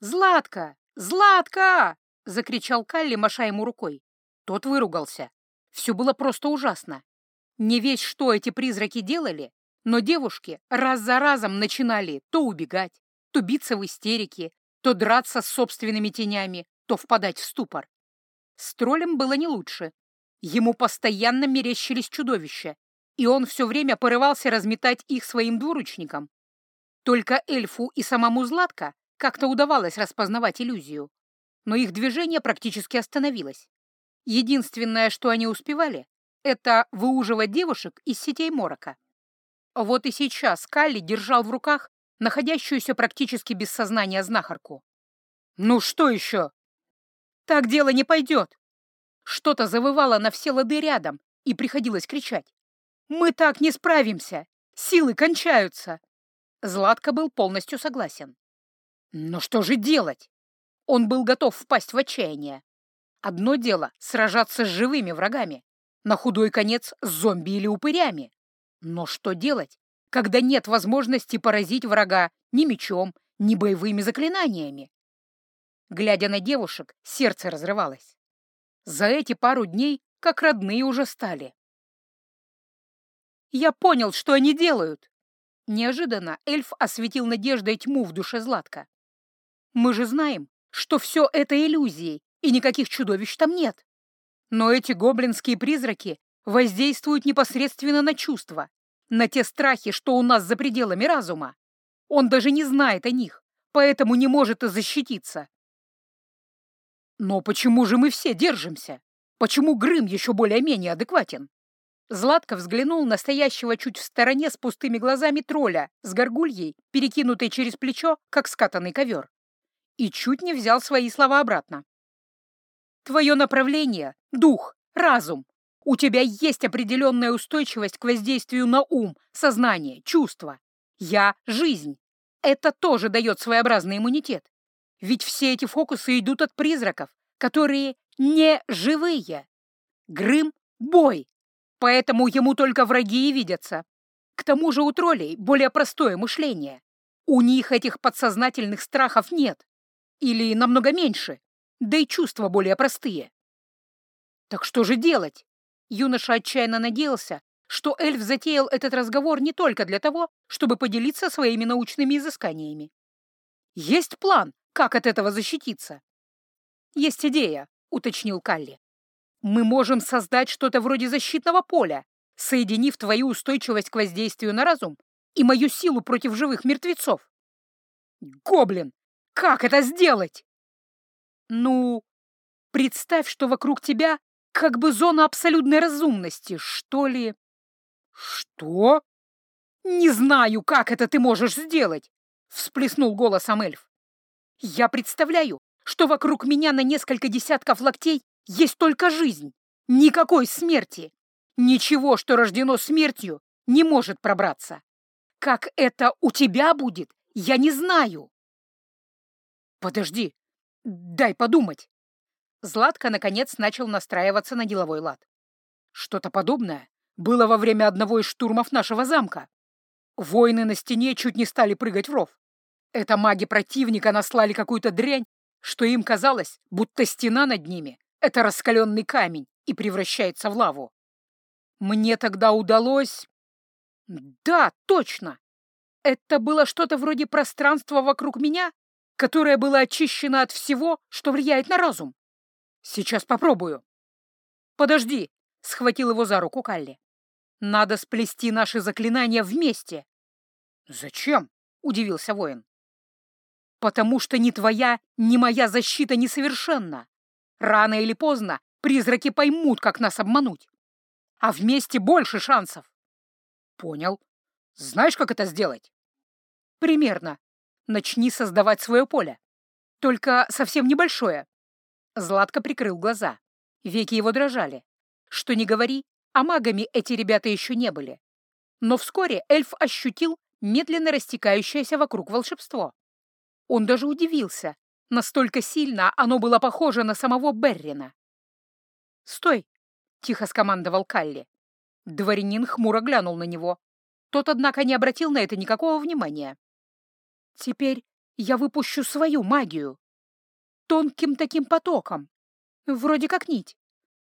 «Златка! Златка!» — закричал Калли, маша ему рукой. Тот выругался. Все было просто ужасно. Не весь что эти призраки делали, но девушки раз за разом начинали то убегать, то биться в истерике, то драться с собственными тенями, то впадать в ступор. С троллем было не лучше. Ему постоянно мерещились чудовища, и он все время порывался разметать их своим двуручником. Только эльфу и самому Златко как-то удавалось распознавать иллюзию, но их движение практически остановилось. Единственное, что они успевали, это выуживать девушек из сетей морока. Вот и сейчас Калли держал в руках находящуюся практически без сознания знахарку. «Ну что еще?» «Так дело не пойдет!» Что-то завывало на все лады рядом, и приходилось кричать. «Мы так не справимся! Силы кончаются!» Златко был полностью согласен. Но что же делать? Он был готов впасть в отчаяние. Одно дело — сражаться с живыми врагами, на худой конец с зомби или упырями. Но что делать, когда нет возможности поразить врага ни мечом, ни боевыми заклинаниями? Глядя на девушек, сердце разрывалось. За эти пару дней как родные уже стали. «Я понял, что они делают!» Неожиданно эльф осветил надеждой тьму в душе Златка. «Мы же знаем, что все это иллюзии, и никаких чудовищ там нет. Но эти гоблинские призраки воздействуют непосредственно на чувства, на те страхи, что у нас за пределами разума. Он даже не знает о них, поэтому не может и защититься. Но почему же мы все держимся? Почему Грым еще более-менее адекватен? Златко взглянул на стоящего чуть в стороне с пустыми глазами тролля с горгульей, перекинутой через плечо, как скатанный ковер, и чуть не взял свои слова обратно. «Твое направление — дух, разум. У тебя есть определенная устойчивость к воздействию на ум, сознание, чувства. Я — жизнь. Это тоже дает своеобразный иммунитет. Ведь все эти фокусы идут от призраков, которые не живые. Грым — бой, Поэтому ему только враги и видятся. К тому же у троллей более простое мышление. У них этих подсознательных страхов нет. Или намного меньше. Да и чувства более простые. Так что же делать? Юноша отчаянно надеялся, что эльф затеял этот разговор не только для того, чтобы поделиться своими научными изысканиями. Есть план, как от этого защититься? Есть идея, уточнил Калли. Мы можем создать что-то вроде защитного поля, соединив твою устойчивость к воздействию на разум и мою силу против живых мертвецов. Гоблин, как это сделать? Ну, представь, что вокруг тебя как бы зона абсолютной разумности, что ли? Что? Не знаю, как это ты можешь сделать, всплеснул голосом эльф. Я представляю, что вокруг меня на несколько десятков локтей есть только жизнь, никакой смерти. Ничего, что рождено смертью, не может пробраться. Как это у тебя будет, я не знаю. Подожди, дай подумать. Златко, наконец, начал настраиваться на деловой лад. Что-то подобное было во время одного из штурмов нашего замка. Воины на стене чуть не стали прыгать в ров. Это маги противника наслали какую-то дрянь, что им казалось, будто стена над ними это раскаленный камень и превращается в лаву. Мне тогда удалось... Да, точно! Это было что-то вроде пространства вокруг меня, которое было очищено от всего, что влияет на разум. Сейчас попробую. Подожди, — схватил его за руку Калли. Надо сплести наши заклинания вместе. Зачем? — удивился воин. Потому что ни твоя, ни моя защита несовершенна. Рано или поздно призраки поймут, как нас обмануть. А вместе больше шансов. Понял. Знаешь, как это сделать? Примерно. Начни создавать свое поле. Только совсем небольшое. Златко прикрыл глаза. Веки его дрожали. Что не говори, а магами эти ребята еще не были. Но вскоре эльф ощутил медленно растекающееся вокруг волшебство. Он даже удивился, Настолько сильно оно было похоже на самого Беррина. «Стой!» — тихо скомандовал Калли. Дворянин хмуро глянул на него. Тот, однако, не обратил на это никакого внимания. «Теперь я выпущу свою магию. Тонким таким потоком. Вроде как нить.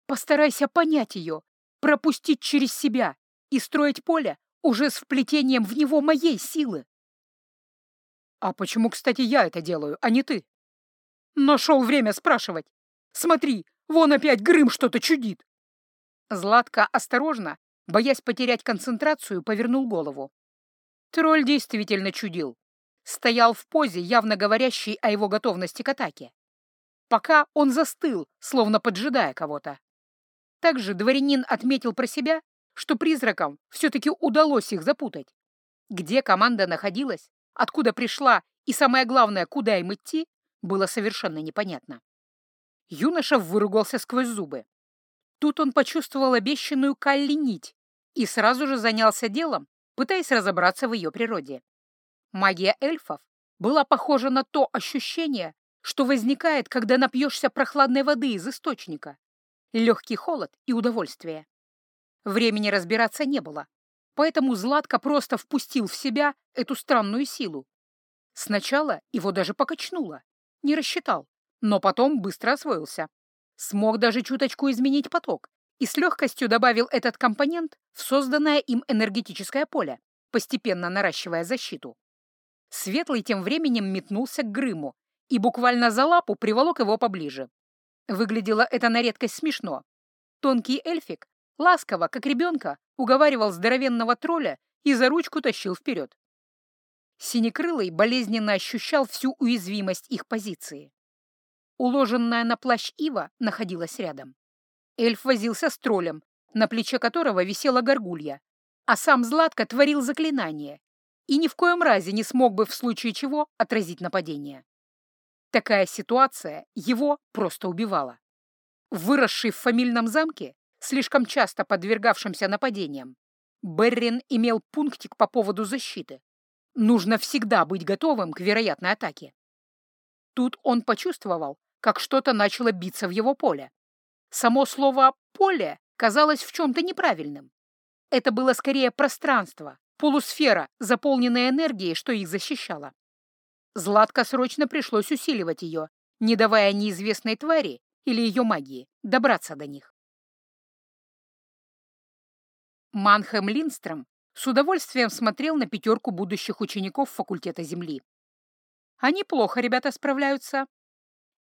Постарайся понять ее, пропустить через себя и строить поле уже с вплетением в него моей силы. А почему, кстати, я это делаю, а не ты? Нашел время спрашивать. Смотри, вон опять Грым что-то чудит. Златка осторожно, боясь потерять концентрацию, повернул голову. Тролль действительно чудил. Стоял в позе, явно говорящей о его готовности к атаке. Пока он застыл, словно поджидая кого-то. Также дворянин отметил про себя, что призракам все-таки удалось их запутать. Где команда находилась, откуда пришла и, самое главное, куда им идти, было совершенно непонятно. Юноша выругался сквозь зубы. Тут он почувствовал обещанную Калли нить и сразу же занялся делом, пытаясь разобраться в ее природе. Магия эльфов была похожа на то ощущение, что возникает, когда напьешься прохладной воды из источника. Легкий холод и удовольствие. Времени разбираться не было, поэтому Златко просто впустил в себя эту странную силу. Сначала его даже покачнуло, не рассчитал, но потом быстро освоился. Смог даже чуточку изменить поток и с легкостью добавил этот компонент в созданное им энергетическое поле, постепенно наращивая защиту. Светлый тем временем метнулся к Грыму и буквально за лапу приволок его поближе. Выглядело это на редкость смешно. Тонкий эльфик ласково, как ребенка, уговаривал здоровенного тролля и за ручку тащил вперед. Синекрылый болезненно ощущал всю уязвимость их позиции. Уложенная на плащ Ива находилась рядом. Эльф возился с троллем, на плече которого висела горгулья, а сам Златко творил заклинание и ни в коем разе не смог бы в случае чего отразить нападение. Такая ситуация его просто убивала. Выросший в фамильном замке, слишком часто подвергавшимся нападениям, Беррин имел пунктик по поводу защиты. Нужно всегда быть готовым к вероятной атаке. Тут он почувствовал, как что-то начало биться в его поле. Само слово «поле» казалось в чем-то неправильным. Это было скорее пространство, полусфера, заполненная энергией, что их защищало. Златко срочно пришлось усиливать ее, не давая неизвестной твари или ее магии добраться до них. Манхэм Линстром с удовольствием смотрел на пятерку будущих учеников факультета Земли. Они плохо, ребята, справляются,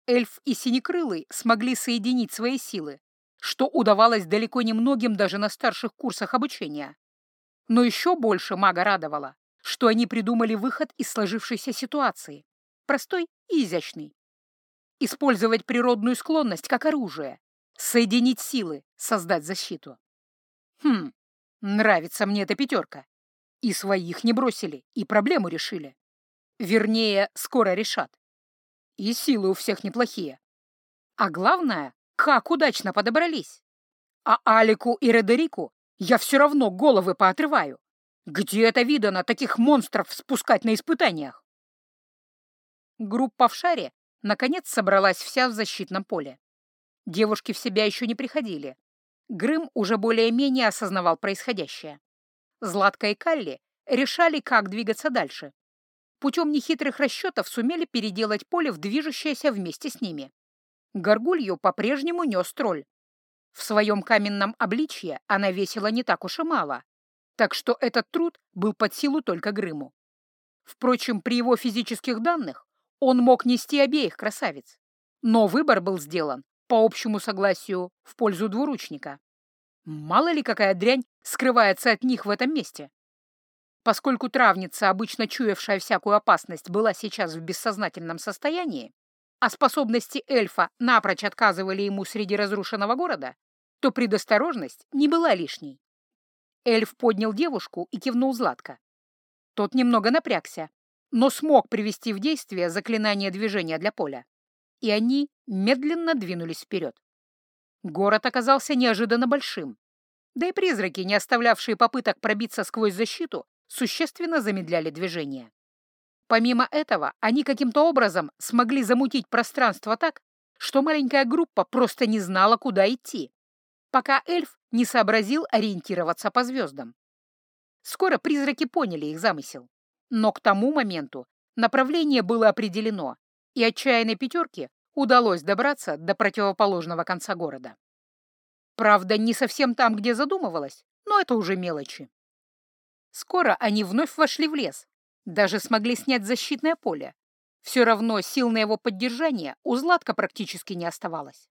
эльф и синекрылый смогли соединить свои силы, что удавалось далеко не многим даже на старших курсах обучения. Но еще больше мага радовало, что они придумали выход из сложившейся ситуации, простой и изящный. Использовать природную склонность как оружие, соединить силы, создать защиту. Хм, нравится мне эта пятерка. И своих не бросили, и проблему решили. Вернее, скоро решат. И силы у всех неплохие. А главное, как удачно подобрались. А Алику и Редерику я все равно головы поотрываю. Где это видано таких монстров спускать на испытаниях? Группа в шаре наконец собралась вся в защитном поле. Девушки в себя еще не приходили. Грым уже более-менее осознавал происходящее. Златка и Калли решали, как двигаться дальше путем нехитрых расчетов сумели переделать поле в движущееся вместе с ними. Горгулью по-прежнему нес тролль. В своем каменном обличье она весила не так уж и мало, так что этот труд был под силу только Грыму. Впрочем, при его физических данных он мог нести обеих красавиц, но выбор был сделан, по общему согласию, в пользу двуручника. Мало ли какая дрянь скрывается от них в этом месте. Поскольку травница, обычно чуявшая всякую опасность, была сейчас в бессознательном состоянии, а способности эльфа напрочь отказывали ему среди разрушенного города, то предосторожность не была лишней. Эльф поднял девушку и кивнул Златко. Тот немного напрягся, но смог привести в действие заклинание движения для поля. И они медленно двинулись вперед. Город оказался неожиданно большим. Да и призраки, не оставлявшие попыток пробиться сквозь защиту, существенно замедляли движение. Помимо этого, они каким-то образом смогли замутить пространство так, что маленькая группа просто не знала, куда идти, пока эльф не сообразил ориентироваться по звездам. Скоро призраки поняли их замысел, но к тому моменту Направление было определено, и отчаянной пятерке удалось добраться до противоположного конца города. Правда, не совсем там, где задумывалась, но это уже мелочи. Скоро они вновь вошли в лес, даже смогли снять защитное поле. Все равно сил на его поддержание у Златка практически не оставалось.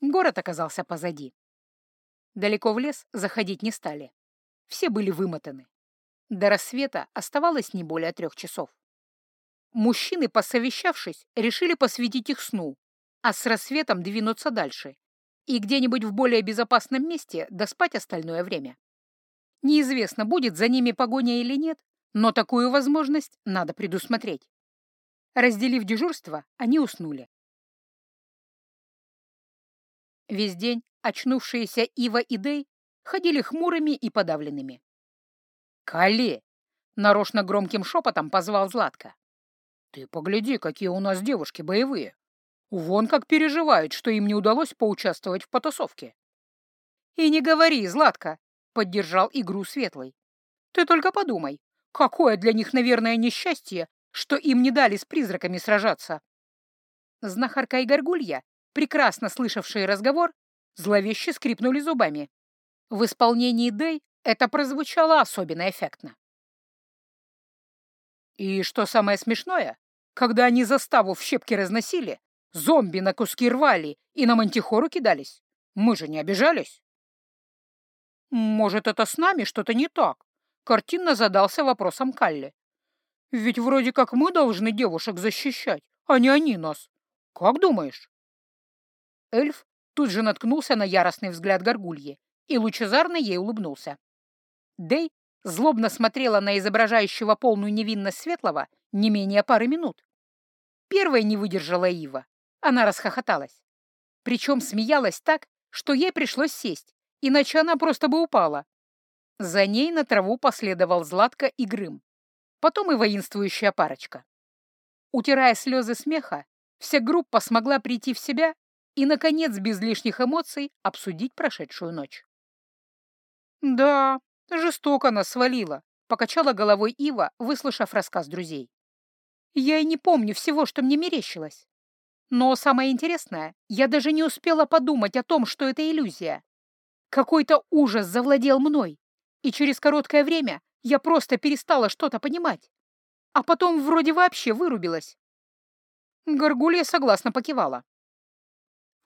Город оказался позади. Далеко в лес заходить не стали. Все были вымотаны. До рассвета оставалось не более трех часов. Мужчины, посовещавшись, решили посвятить их сну, а с рассветом двинуться дальше и где-нибудь в более безопасном месте доспать остальное время. Неизвестно, будет за ними погоня или нет, но такую возможность надо предусмотреть. Разделив дежурство, они уснули. Весь день очнувшиеся Ива и Дей ходили хмурыми и подавленными. «Кале!» — нарочно громким шепотом позвал Златка. «Ты погляди, какие у нас девушки боевые! Вон как переживают, что им не удалось поучаствовать в потасовке!» «И не говори, Златка!» — поддержал игру Светлый. «Ты только подумай, какое для них, наверное, несчастье, что им не дали с призраками сражаться!» Знахарка и Горгулья, прекрасно слышавшие разговор, зловеще скрипнули зубами. В исполнении Дэй это прозвучало особенно эффектно. И что самое смешное, когда они заставу в щепки разносили, зомби на куски рвали и на мантихору кидались, мы же не обижались. Может, это с нами что-то не так? Картинно задался вопросом Калли. Ведь вроде как мы должны девушек защищать, а не они нас. Как думаешь? Эльф тут же наткнулся на яростный взгляд горгульи и лучезарно ей улыбнулся. Дэй злобно смотрела на изображающего полную невинность Светлого не менее пары минут. Первая не выдержала Ива. Она расхохоталась. Причем смеялась так, что ей пришлось сесть, иначе она просто бы упала. За ней на траву последовал Златка и Грым. Потом и воинствующая парочка. Утирая слезы смеха, вся группа смогла прийти в себя и, наконец, без лишних эмоций обсудить прошедшую ночь. «Да, Жестоко нас свалила, покачала головой Ива, выслушав рассказ друзей. Я и не помню всего, что мне мерещилось. Но самое интересное, я даже не успела подумать о том, что это иллюзия. Какой-то ужас завладел мной, и через короткое время я просто перестала что-то понимать. А потом вроде вообще вырубилась. Горгулья согласно покивала.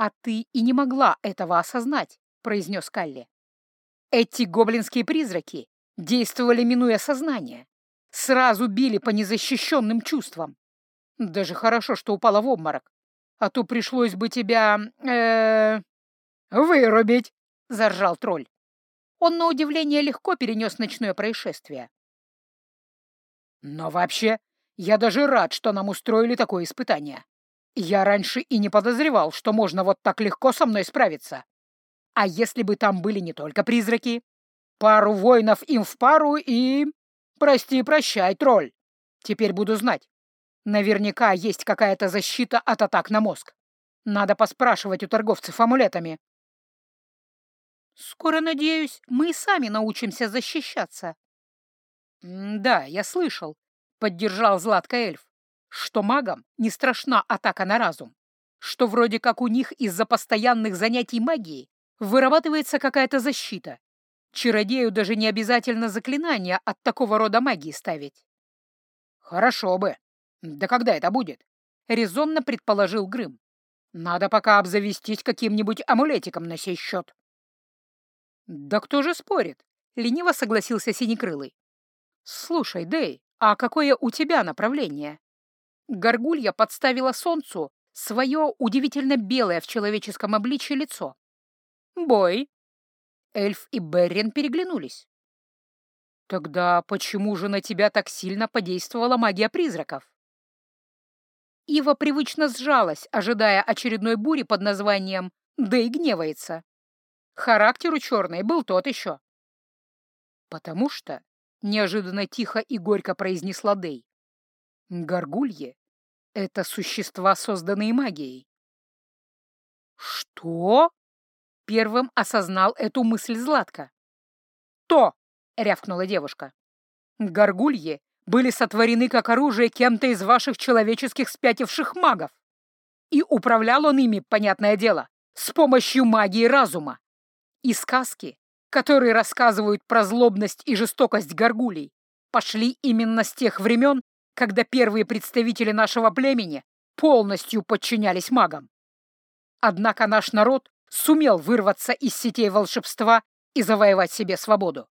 «А ты и не могла этого осознать», — произнес Калли. Эти гоблинские призраки действовали, минуя сознание. Сразу били по незащищенным чувствам. Даже хорошо, что упала в обморок. А то пришлось бы тебя... Э, вырубить, — заржал тролль. Он, на удивление, легко перенес ночное происшествие. Но вообще, я даже рад, что нам устроили такое испытание. Я раньше и не подозревал, что можно вот так легко со мной справиться. А если бы там были не только призраки? Пару воинов им в пару и... Прости-прощай, тролль. Теперь буду знать. Наверняка есть какая-то защита от атак на мозг. Надо поспрашивать у торговцев амулетами. Скоро, надеюсь, мы и сами научимся защищаться. да, я слышал, — поддержал Златка эльф, что магам не страшна атака на разум, что вроде как у них из-за постоянных занятий магией вырабатывается какая-то защита. Чародею даже не обязательно заклинания от такого рода магии ставить. Хорошо бы. Да когда это будет? Резонно предположил Грым. Надо пока обзавестись каким-нибудь амулетиком на сей счет. Да кто же спорит? Лениво согласился Синекрылый. Слушай, Дэй, а какое у тебя направление? Горгулья подставила солнцу свое удивительно белое в человеческом обличье лицо. Бой. Эльф и Беррин переглянулись. Тогда почему же на тебя так сильно подействовала магия призраков? Ива привычно сжалась, ожидая очередной бури под названием «Да и гневается». Характер у черной был тот еще. «Потому что», — неожиданно тихо и горько произнесла Дей, «горгульи — это существа, созданные магией». «Что?» Первым осознал эту мысль Златка. «То!» — рявкнула девушка. «Горгульи были сотворены как оружие кем-то из ваших человеческих спятивших магов. И управлял он ими, понятное дело, с помощью магии разума. И сказки, которые рассказывают про злобность и жестокость горгулей, пошли именно с тех времен, когда первые представители нашего племени полностью подчинялись магам. Однако наш народ сумел вырваться из сетей волшебства и завоевать себе свободу.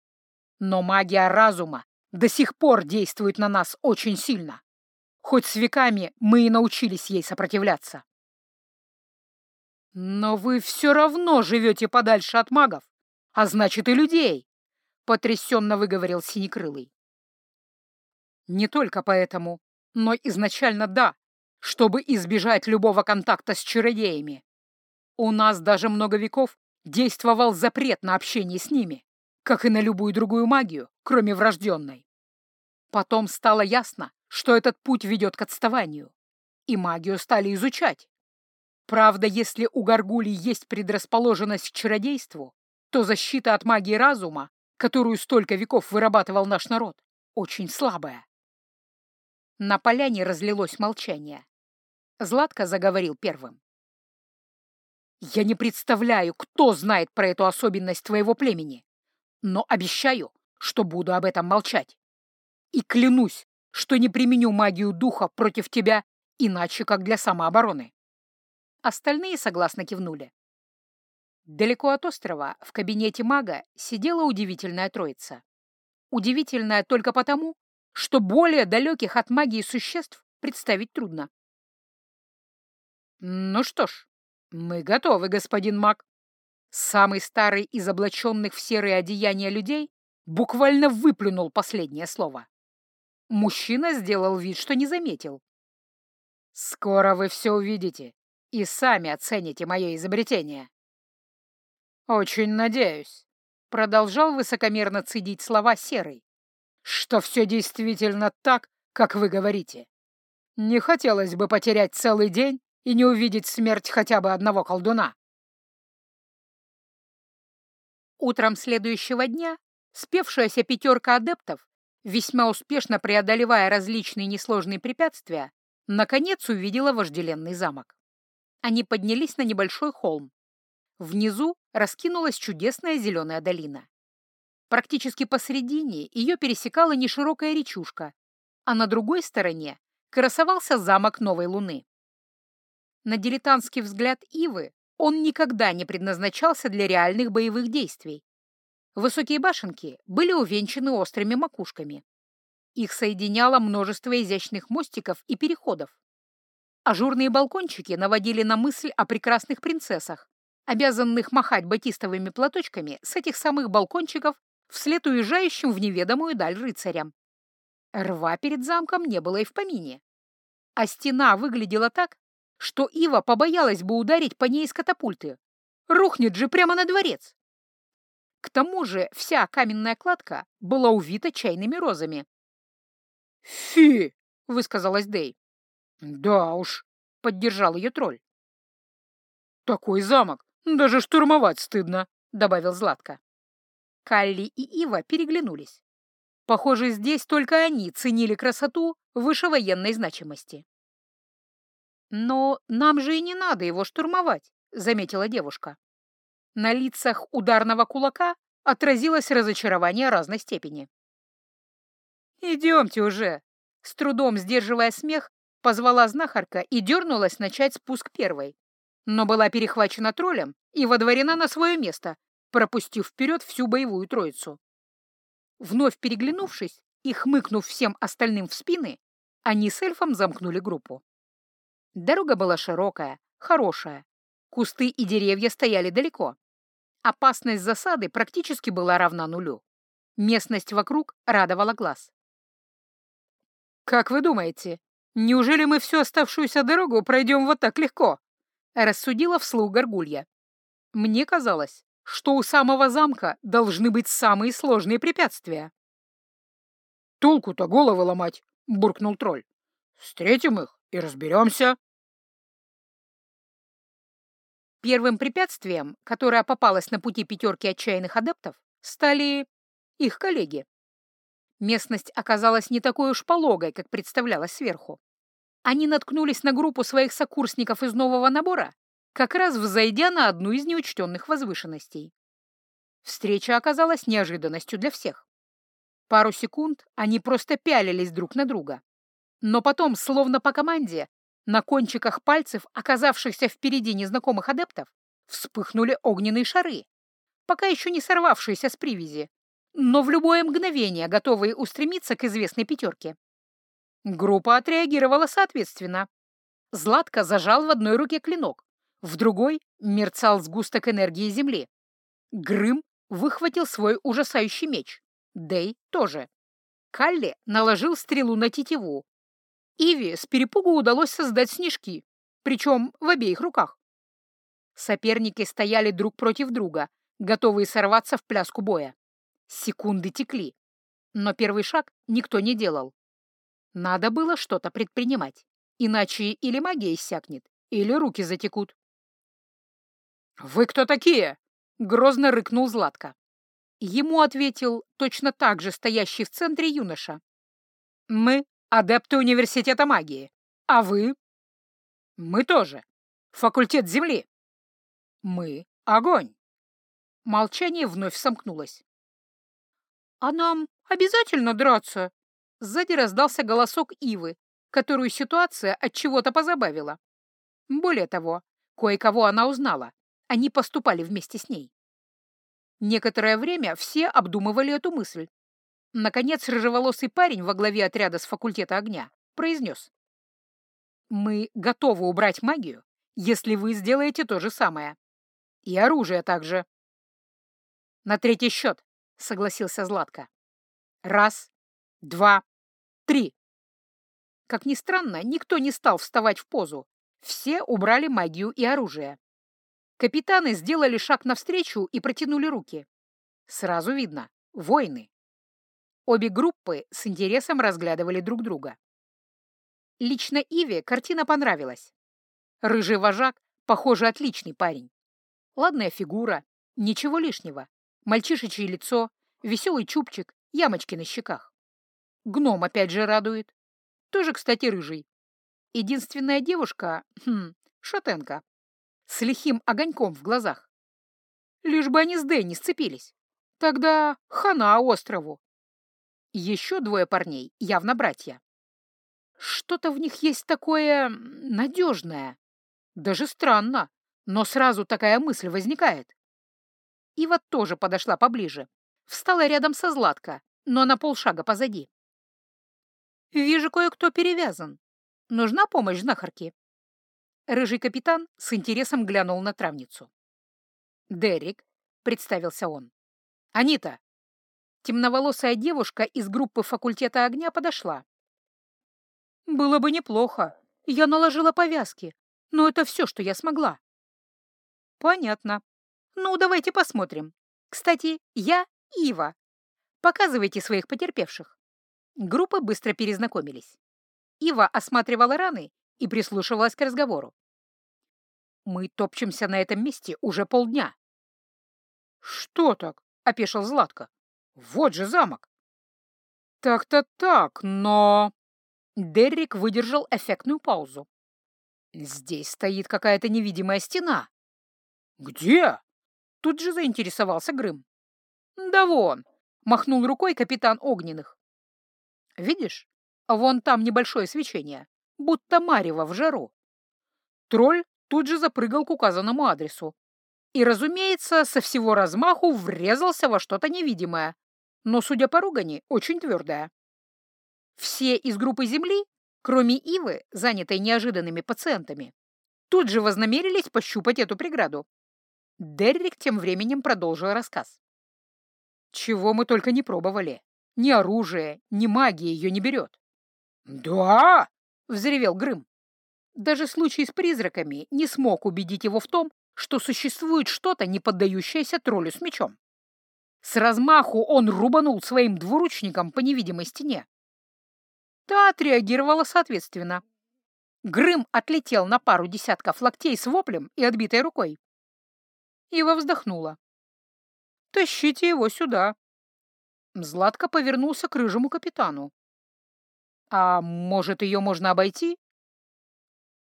Но магия разума до сих пор действует на нас очень сильно. Хоть с веками мы и научились ей сопротивляться. Но вы все равно живете подальше от магов, а значит и людей, — потрясенно выговорил Синекрылый. Не только поэтому, но изначально да, чтобы избежать любого контакта с чародеями. У нас даже много веков действовал запрет на общение с ними, как и на любую другую магию, кроме врожденной. Потом стало ясно, что этот путь ведет к отставанию, и магию стали изучать. Правда, если у горгулей есть предрасположенность к чародейству, то защита от магии разума, которую столько веков вырабатывал наш народ, очень слабая. На поляне разлилось молчание. Златко заговорил первым. «Я не представляю, кто знает про эту особенность твоего племени, но обещаю, что буду об этом молчать. И клянусь, что не применю магию духа против тебя иначе, как для самообороны». Остальные согласно кивнули. Далеко от острова, в кабинете мага, сидела удивительная троица. Удивительная только потому, что более далеких от магии существ представить трудно. «Ну что ж, мы готовы, господин маг». Самый старый из облаченных в серые одеяния людей буквально выплюнул последнее слово. Мужчина сделал вид, что не заметил. «Скоро вы все увидите и сами оцените мое изобретение». «Очень надеюсь», — продолжал высокомерно цедить слова Серый, «что все действительно так, как вы говорите. Не хотелось бы потерять целый день и не увидеть смерть хотя бы одного колдуна». Утром следующего дня спевшаяся пятерка адептов, весьма успешно преодолевая различные несложные препятствия, наконец увидела вожделенный замок. Они поднялись на небольшой холм, Внизу раскинулась чудесная зеленая долина. Практически посредине ее пересекала неширокая речушка, а на другой стороне красовался замок Новой Луны. На дилетантский взгляд Ивы он никогда не предназначался для реальных боевых действий. Высокие башенки были увенчаны острыми макушками. Их соединяло множество изящных мостиков и переходов. Ажурные балкончики наводили на мысль о прекрасных принцессах, обязанных махать батистовыми платочками с этих самых балкончиков вслед уезжающим в неведомую даль рыцарям. Рва перед замком не было и в помине. А стена выглядела так, что Ива побоялась бы ударить по ней из катапульты. Рухнет же прямо на дворец. К тому же вся каменная кладка была увита чайными розами. «Фи!» — высказалась Дэй. «Да уж», — поддержал ее тролль. «Такой замок «Даже штурмовать стыдно», — добавил Златко. Калли и Ива переглянулись. Похоже, здесь только они ценили красоту выше военной значимости. «Но нам же и не надо его штурмовать», — заметила девушка. На лицах ударного кулака отразилось разочарование разной степени. «Идемте уже!» — с трудом сдерживая смех, позвала знахарка и дернулась начать спуск первой но была перехвачена троллем и водворена на свое место, пропустив вперед всю боевую троицу. Вновь переглянувшись и хмыкнув всем остальным в спины, они с эльфом замкнули группу. Дорога была широкая, хорошая. Кусты и деревья стояли далеко. Опасность засады практически была равна нулю. Местность вокруг радовала глаз. «Как вы думаете, неужели мы всю оставшуюся дорогу пройдем вот так легко?» рассудила вслух горгулья. Мне казалось, что у самого замка должны быть самые сложные препятствия. «Толку-то головы ломать!» — буркнул тролль. «Встретим их и разберемся!» Первым препятствием, которое попалось на пути пятерки отчаянных адептов, стали их коллеги. Местность оказалась не такой уж пологой, как представлялось сверху. Они наткнулись на группу своих сокурсников из нового набора, как раз взойдя на одну из неучтенных возвышенностей. Встреча оказалась неожиданностью для всех. Пару секунд они просто пялились друг на друга. Но потом, словно по команде, на кончиках пальцев, оказавшихся впереди незнакомых адептов, вспыхнули огненные шары, пока еще не сорвавшиеся с привязи, но в любое мгновение готовые устремиться к известной пятерке. Группа отреагировала соответственно. Златко зажал в одной руке клинок, в другой мерцал сгусток энергии Земли. Грым выхватил свой ужасающий меч. Дэй тоже. Калли наложил стрелу на тетиву. Иви с перепугу удалось создать снежки, причем в обеих руках. Соперники стояли друг против друга, готовые сорваться в пляску боя. Секунды текли, но первый шаг никто не делал. Надо было что-то предпринимать, иначе или магия иссякнет, или руки затекут. «Вы кто такие?» — грозно рыкнул Златко. Ему ответил точно так же стоящий в центре юноша. «Мы — адепты университета магии. А вы?» «Мы тоже. Факультет Земли». «Мы — огонь». Молчание вновь сомкнулось. «А нам обязательно драться?» Сзади раздался голосок Ивы, которую ситуация от чего-то позабавила. Более того, кое-кого она узнала. Они поступали вместе с ней. Некоторое время все обдумывали эту мысль. Наконец, рыжеволосый парень во главе отряда с факультета огня произнес. «Мы готовы убрать магию, если вы сделаете то же самое. И оружие также». «На третий счет», — согласился Златко. «Раз, два, три». Как ни странно, никто не стал вставать в позу. Все убрали магию и оружие. Капитаны сделали шаг навстречу и протянули руки. Сразу видно — воины. Обе группы с интересом разглядывали друг друга. Лично Иве картина понравилась. Рыжий вожак, похоже, отличный парень. Ладная фигура, ничего лишнего. Мальчишечье лицо, веселый чубчик, ямочки на щеках. Гном опять же радует. Тоже, кстати, рыжий. Единственная девушка, хм, шатенка, с лихим огоньком в глазах. Лишь бы они с Дэнни сцепились. Тогда хана острову. Еще двое парней, явно братья. Что-то в них есть такое надежное. Даже странно, но сразу такая мысль возникает. Ива тоже подошла поближе. Встала рядом со Златко, но на полшага позади. «Вижу, кое-кто перевязан. Нужна помощь знахарки?» Рыжий капитан с интересом глянул на травницу. «Дерек», — представился он. «Анита». Темноволосая девушка из группы факультета огня подошла. «Было бы неплохо. Я наложила повязки, но это все, что я смогла». «Понятно. Ну, давайте посмотрим. Кстати, я Ива. Показывайте своих потерпевших». Группы быстро перезнакомились. Ива осматривала раны и прислушивалась к разговору. «Мы топчемся на этом месте уже полдня». «Что так?» — опешил Златко. «Вот же замок!» «Так-то так, но...» Деррик выдержал эффектную паузу. «Здесь стоит какая-то невидимая стена». «Где?» Тут же заинтересовался Грым. «Да вон!» — махнул рукой капитан Огненных. «Видишь, вон там небольшое свечение, будто марево в жару». Тролль тут же запрыгал к указанному адресу. И, разумеется, со всего размаху врезался во что-то невидимое, но, судя по ругани, очень твердое. Все из группы Земли, кроме Ивы, занятой неожиданными пациентами, тут же вознамерились пощупать эту преграду. Деррик тем временем продолжил рассказ. «Чего мы только не пробовали. Ни оружие, ни магия ее не берет». «Да!» — взревел Грым. Даже случай с призраками не смог убедить его в том, что существует что-то, не поддающееся троллю с мечом. С размаху он рубанул своим двуручником по невидимой стене. Та отреагировала соответственно. Грым отлетел на пару десятков локтей с воплем и отбитой рукой. Ива вздохнула. «Тащите его сюда». Златко повернулся к рыжему капитану. «А может, ее можно обойти?»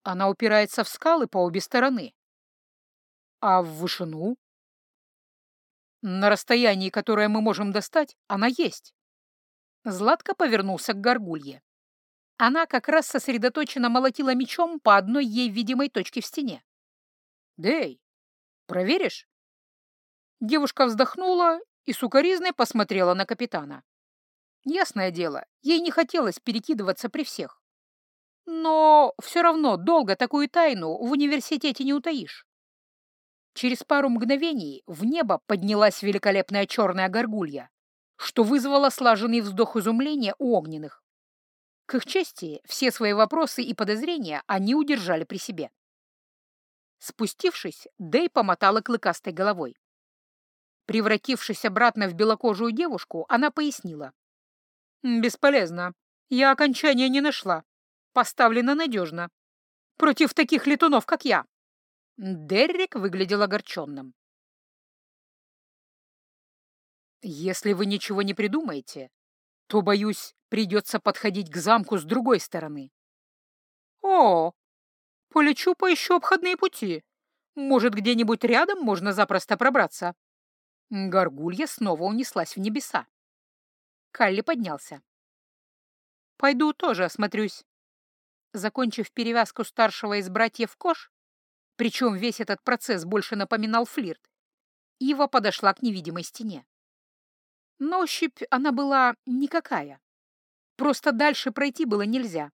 Она упирается в скалы по обе стороны. «А в вышину?» «На расстоянии, которое мы можем достать, она есть». Златко повернулся к горгулье. Она как раз сосредоточенно молотила мечом по одной ей видимой точке в стене. «Дэй, проверишь?» Девушка вздохнула и сукоризной посмотрела на капитана. Ясное дело, ей не хотелось перекидываться при всех. Но все равно долго такую тайну в университете не утаишь. Через пару мгновений в небо поднялась великолепная черная горгулья, что вызвало слаженный вздох изумления у огненных. К их чести, все свои вопросы и подозрения они удержали при себе. Спустившись, Дэй помотала клыкастой головой. Превратившись обратно в белокожую девушку, она пояснила. «Бесполезно. Я окончания не нашла. Поставлена надежно. Против таких летунов, как я». Деррик выглядел огорченным. «Если вы ничего не придумаете, то, боюсь, придется подходить к замку с другой стороны». «О, полечу поищу обходные пути. Может, где-нибудь рядом можно запросто пробраться?» Горгулья снова унеслась в небеса. Калли поднялся. «Пойду тоже осмотрюсь». Закончив перевязку старшего из братьев Кош, причем весь этот процесс больше напоминал флирт, Ива подошла к невидимой стене. На ощупь она была никакая. Просто дальше пройти было нельзя.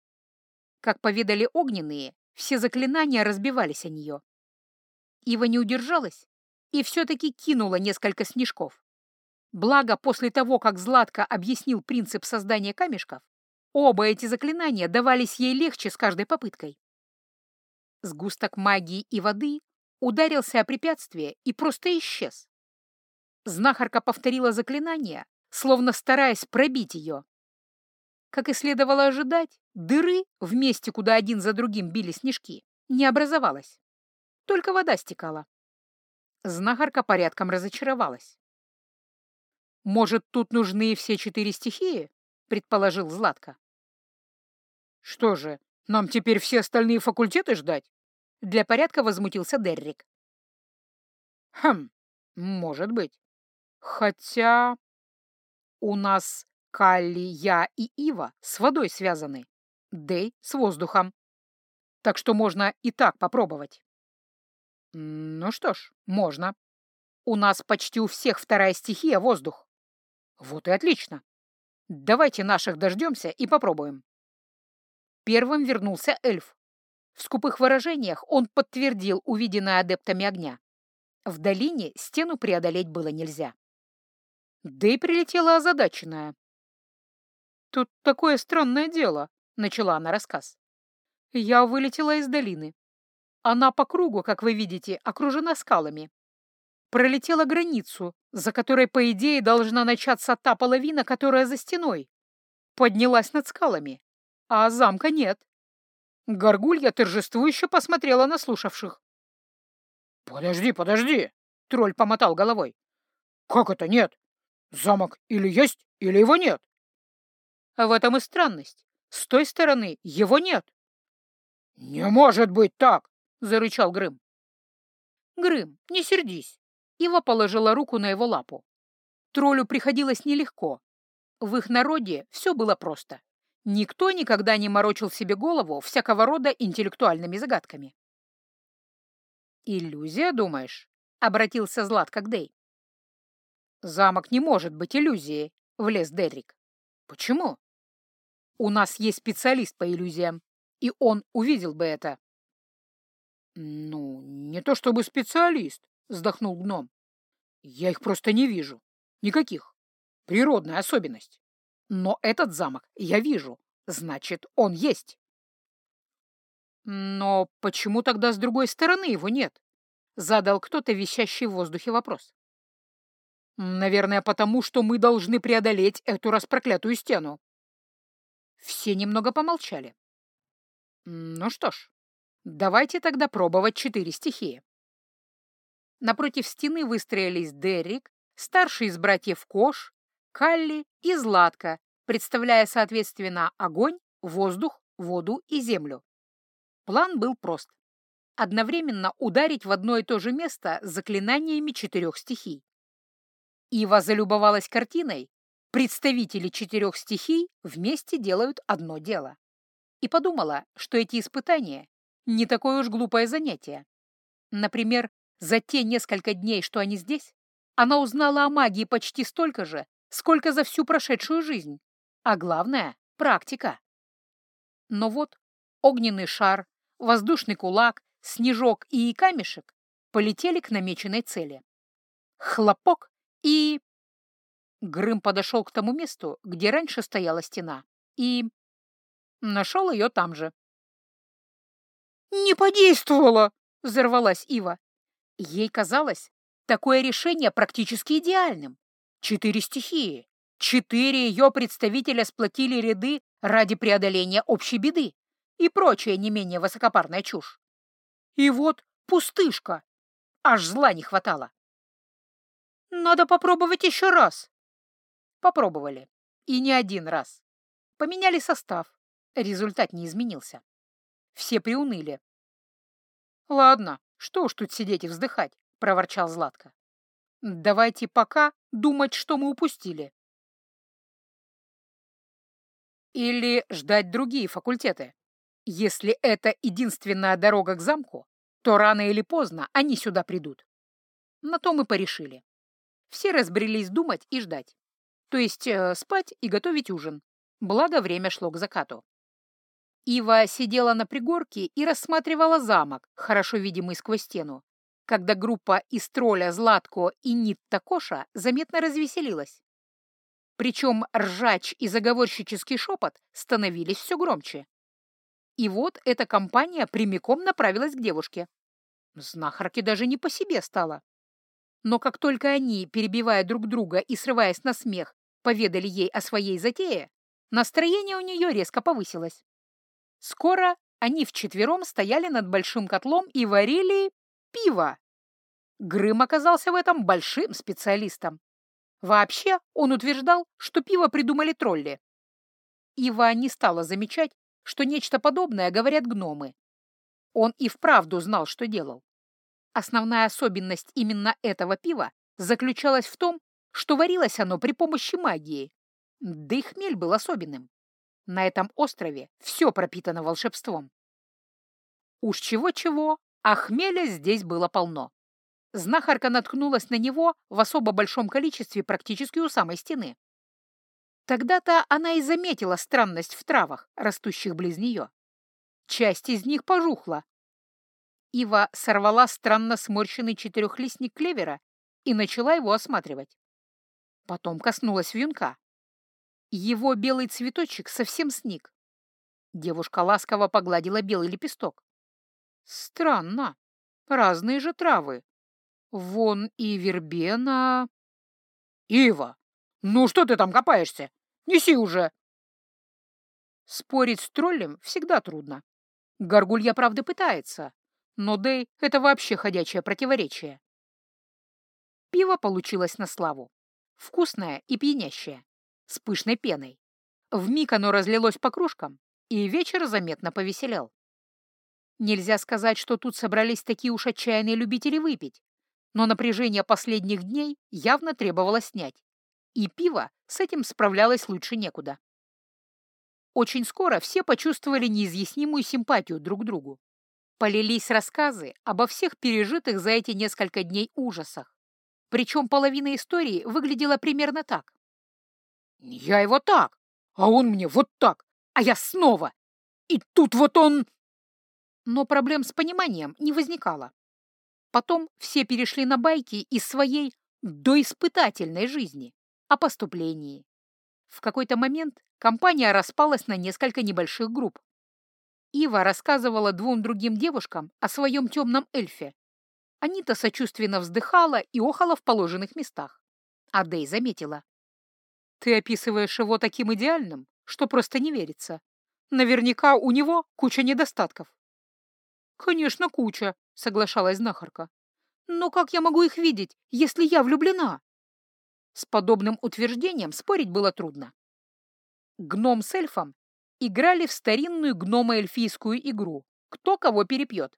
Как поведали огненные, все заклинания разбивались о нее. Ива не удержалась и все-таки кинула несколько снежков. Благо, после того, как Златко объяснил принцип создания камешков, оба эти заклинания давались ей легче с каждой попыткой. Сгусток магии и воды ударился о препятствие и просто исчез. Знахарка повторила заклинание, словно стараясь пробить ее. Как и следовало ожидать, дыры в месте, куда один за другим били снежки, не образовалось. Только вода стекала. Знахарка порядком разочаровалась. «Может, тут нужны все четыре стихии?» — предположил Златко. «Что же, нам теперь все остальные факультеты ждать?» Для порядка возмутился Деррик. «Хм, может быть. Хотя у нас Калли, я и Ива с водой связаны, Дэй с воздухом. Так что можно и так попробовать». Ну что ж, можно. У нас почти у всех вторая стихия — воздух. Вот и отлично. Давайте наших дождемся и попробуем. Первым вернулся эльф. В скупых выражениях он подтвердил увиденное адептами огня. В долине стену преодолеть было нельзя. Да и прилетела озадаченная. «Тут такое странное дело», — начала она рассказ. «Я вылетела из долины. Она по кругу, как вы видите, окружена скалами. Пролетела границу, за которой, по идее, должна начаться та половина, которая за стеной. Поднялась над скалами, а замка нет. Горгулья торжествующе посмотрела на слушавших. «Подожди, подожди!» — тролль помотал головой. «Как это нет? Замок или есть, или его нет?» В этом и странность. С той стороны его нет. «Не может быть так!» — зарычал Грым. «Грым, не сердись!» Ива положила руку на его лапу. Троллю приходилось нелегко. В их народе все было просто. Никто никогда не морочил себе голову всякого рода интеллектуальными загадками. «Иллюзия, думаешь?» — обратился Златко к Дэй. «Замок не может быть иллюзией», — влез Деррик. «Почему?» «У нас есть специалист по иллюзиям, и он увидел бы это». «Ну, не то чтобы специалист», — вздохнул гном. «Я их просто не вижу. Никаких. Природная особенность. Но этот замок я вижу. Значит, он есть». «Но почему тогда с другой стороны его нет?» — задал кто-то висящий в воздухе вопрос. «Наверное, потому что мы должны преодолеть эту распроклятую стену». Все немного помолчали. «Ну что ж, Давайте тогда пробовать четыре стихии. Напротив стены выстроились Деррик, старший из братьев Кош, Калли и Златка, представляя, соответственно, огонь, воздух, воду и землю. План был прост. Одновременно ударить в одно и то же место заклинаниями четырех стихий. Ива залюбовалась картиной, представители четырех стихий вместе делают одно дело. И подумала, что эти испытания не такое уж глупое занятие. Например, за те несколько дней, что они здесь, она узнала о магии почти столько же, сколько за всю прошедшую жизнь. А главное — практика. Но вот огненный шар, воздушный кулак, снежок и камешек полетели к намеченной цели. Хлопок и... Грым подошел к тому месту, где раньше стояла стена, и... Нашел ее там же. «Не подействовало!» — взорвалась Ива. Ей казалось, такое решение практически идеальным. Четыре стихии, четыре ее представителя сплотили ряды ради преодоления общей беды и прочая не менее высокопарная чушь. И вот пустышка. Аж зла не хватало. Надо попробовать еще раз. Попробовали. И не один раз. Поменяли состав. Результат не изменился. Все приуныли. «Ладно, что уж тут сидеть и вздыхать», — проворчал Златко. «Давайте пока думать, что мы упустили». Или ждать другие факультеты. Если это единственная дорога к замку, то рано или поздно они сюда придут. На то мы порешили. Все разбрелись думать и ждать. То есть э, спать и готовить ужин. Благо время шло к закату. Ива сидела на пригорке и рассматривала замок, хорошо видимый сквозь стену, когда группа из тролля Златко и Нитта Коша заметно развеселилась. Причем ржач и заговорщический шепот становились все громче. И вот эта компания прямиком направилась к девушке. Знахарке даже не по себе стало. Но как только они, перебивая друг друга и срываясь на смех, поведали ей о своей затее, настроение у нее резко повысилось. Скоро они вчетвером стояли над большим котлом и варили пиво. Грым оказался в этом большим специалистом. Вообще, он утверждал, что пиво придумали тролли. Ива не стала замечать, что нечто подобное говорят гномы. Он и вправду знал, что делал. Основная особенность именно этого пива заключалась в том, что варилось оно при помощи магии. Да и хмель был особенным. На этом острове все пропитано волшебством. Уж чего-чего, а хмеля здесь было полно. Знахарка наткнулась на него в особо большом количестве практически у самой стены. Тогда-то она и заметила странность в травах, растущих близ нее. Часть из них пожухла. Ива сорвала странно сморщенный четырехлистник клевера и начала его осматривать. Потом коснулась вьюнка. Его белый цветочек совсем сник. Девушка ласково погладила белый лепесток. Странно. Разные же травы. Вон и вербена... Ива, ну что ты там копаешься? Неси уже! Спорить с троллем всегда трудно. Горгулья, правда, пытается, но Дэй — это вообще ходячее противоречие. Пиво получилось на славу. Вкусное и пьянящее с пышной пеной. Вмиг оно разлилось по кружкам, и вечер заметно повеселел. Нельзя сказать, что тут собрались такие уж отчаянные любители выпить, но напряжение последних дней явно требовалось снять, и пиво с этим справлялось лучше некуда. Очень скоро все почувствовали неизъяснимую симпатию друг к другу. Полились рассказы обо всех пережитых за эти несколько дней ужасах. Причем половина истории выглядела примерно так. Я его так, а он мне вот так, а я снова. И тут вот он... Но проблем с пониманием не возникало. Потом все перешли на байки из своей доиспытательной жизни о поступлении. В какой-то момент компания распалась на несколько небольших групп. Ива рассказывала двум другим девушкам о своем темном эльфе. Анита сочувственно вздыхала и охала в положенных местах. А Дэй заметила. Ты описываешь его таким идеальным, что просто не верится. Наверняка у него куча недостатков. Конечно, куча, соглашалась знахарка. Но как я могу их видеть, если я влюблена? С подобным утверждением спорить было трудно. Гном с эльфом играли в старинную гномо-эльфийскую игру «Кто кого перепьет»,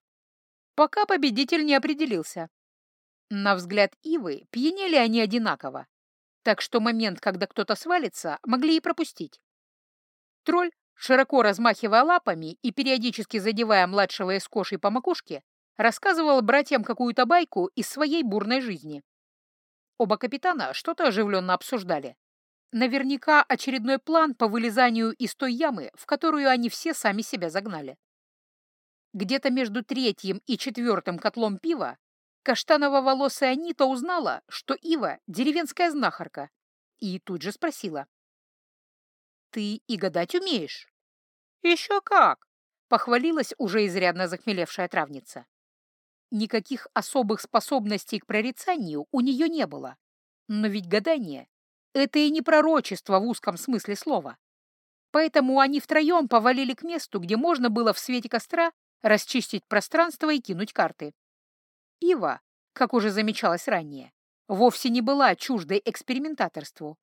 пока победитель не определился. На взгляд Ивы пьянели они одинаково, так что момент, когда кто-то свалится, могли и пропустить. Тролль, широко размахивая лапами и периодически задевая младшего эскошей по макушке, рассказывал братьям какую-то байку из своей бурной жизни. Оба капитана что-то оживленно обсуждали. Наверняка очередной план по вылезанию из той ямы, в которую они все сами себя загнали. Где-то между третьим и четвертым котлом пива Каштаново-волосая Анита узнала, что Ива — деревенская знахарка, и тут же спросила. «Ты и гадать умеешь?» «Еще как!» — похвалилась уже изрядно захмелевшая травница. Никаких особых способностей к прорицанию у нее не было. Но ведь гадание — это и не пророчество в узком смысле слова. Поэтому они втроем повалили к месту, где можно было в свете костра расчистить пространство и кинуть карты. Ива, как уже замечалось ранее, вовсе не была чуждой экспериментаторству,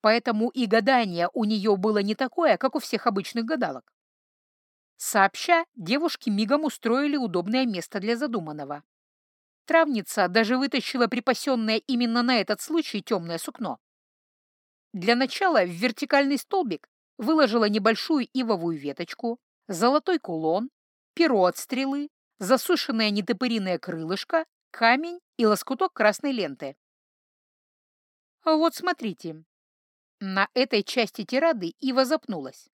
поэтому и гадание у нее было не такое, как у всех обычных гадалок. Сообща, девушки мигом устроили удобное место для задуманного. Травница даже вытащила припасенное именно на этот случай темное сукно. Для начала в вертикальный столбик выложила небольшую ивовую веточку, золотой кулон, перо от стрелы, засушенное нетопыриное крылышко, камень и лоскуток красной ленты. Вот смотрите. На этой части тирады Ива запнулась.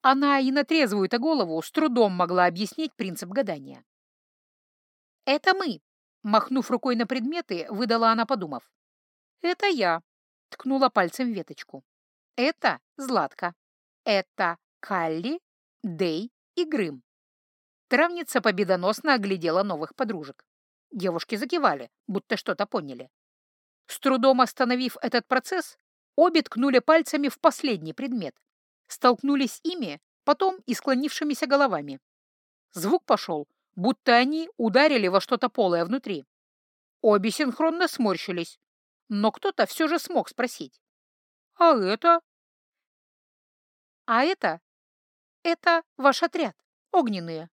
Она и на трезвую-то голову с трудом могла объяснить принцип гадания. «Это мы», — махнув рукой на предметы, выдала она, подумав. «Это я», — ткнула пальцем веточку. «Это Златка. Это Калли, Дей и Грым. Травница победоносно оглядела новых подружек. Девушки закивали, будто что-то поняли. С трудом остановив этот процесс, обе ткнули пальцами в последний предмет, столкнулись ими, потом и склонившимися головами. Звук пошел, будто они ударили во что-то полое внутри. Обе синхронно сморщились, но кто-то все же смог спросить. «А это?» «А это? Это ваш отряд, огненные».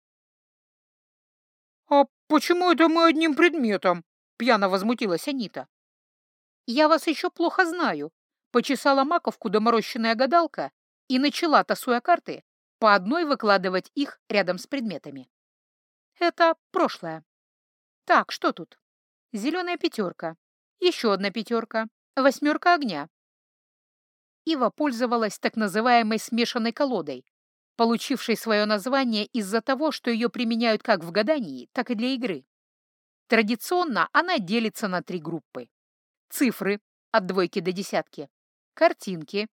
«А почему это мы одним предметом?» — пьяно возмутилась Анита. «Я вас еще плохо знаю», — почесала маковку доморощенная гадалка и начала, тасуя карты, по одной выкладывать их рядом с предметами. «Это прошлое. Так, что тут? Зеленая пятерка, еще одна пятерка, восьмерка огня». Ива пользовалась так называемой смешанной колодой, получившей свое название из-за того, что ее применяют как в гадании, так и для игры. Традиционно она делится на три группы. Цифры от двойки до десятки, картинки,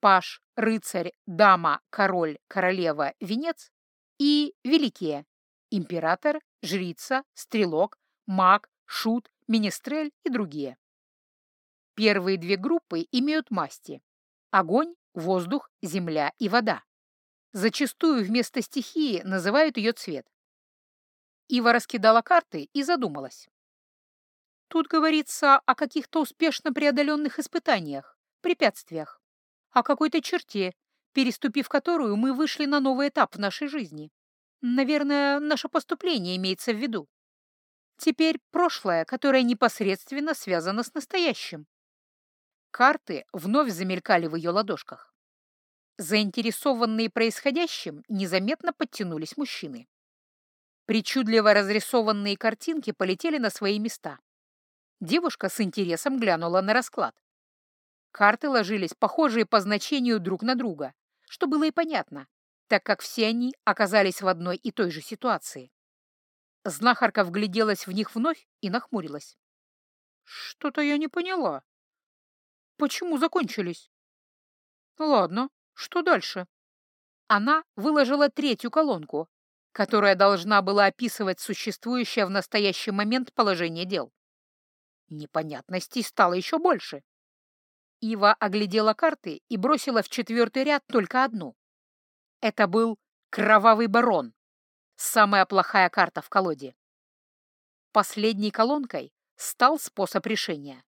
паш, рыцарь, дама, король, королева, венец и великие – император, жрица, стрелок, маг, шут, министрель и другие. Первые две группы имеют масти – огонь, воздух, земля и вода. Зачастую вместо стихии называют ее цвет. Ива раскидала карты и задумалась. Тут говорится о каких-то успешно преодоленных испытаниях, препятствиях, о какой-то черте, переступив которую мы вышли на новый этап в нашей жизни. Наверное, наше поступление имеется в виду. Теперь прошлое, которое непосредственно связано с настоящим. Карты вновь замелькали в ее ладошках. Заинтересованные происходящим незаметно подтянулись мужчины. Причудливо разрисованные картинки полетели на свои места. Девушка с интересом глянула на расклад. Карты ложились, похожие по значению друг на друга, что было и понятно, так как все они оказались в одной и той же ситуации. Знахарка вгляделась в них вновь и нахмурилась. «Что-то я не поняла. Почему закончились?» «Ладно, что дальше? Она выложила третью колонку, которая должна была описывать существующее в настоящий момент положение дел. Непонятностей стало еще больше. Ива оглядела карты и бросила в четвертый ряд только одну. Это был Кровавый Барон, самая плохая карта в колоде. Последней колонкой стал способ решения.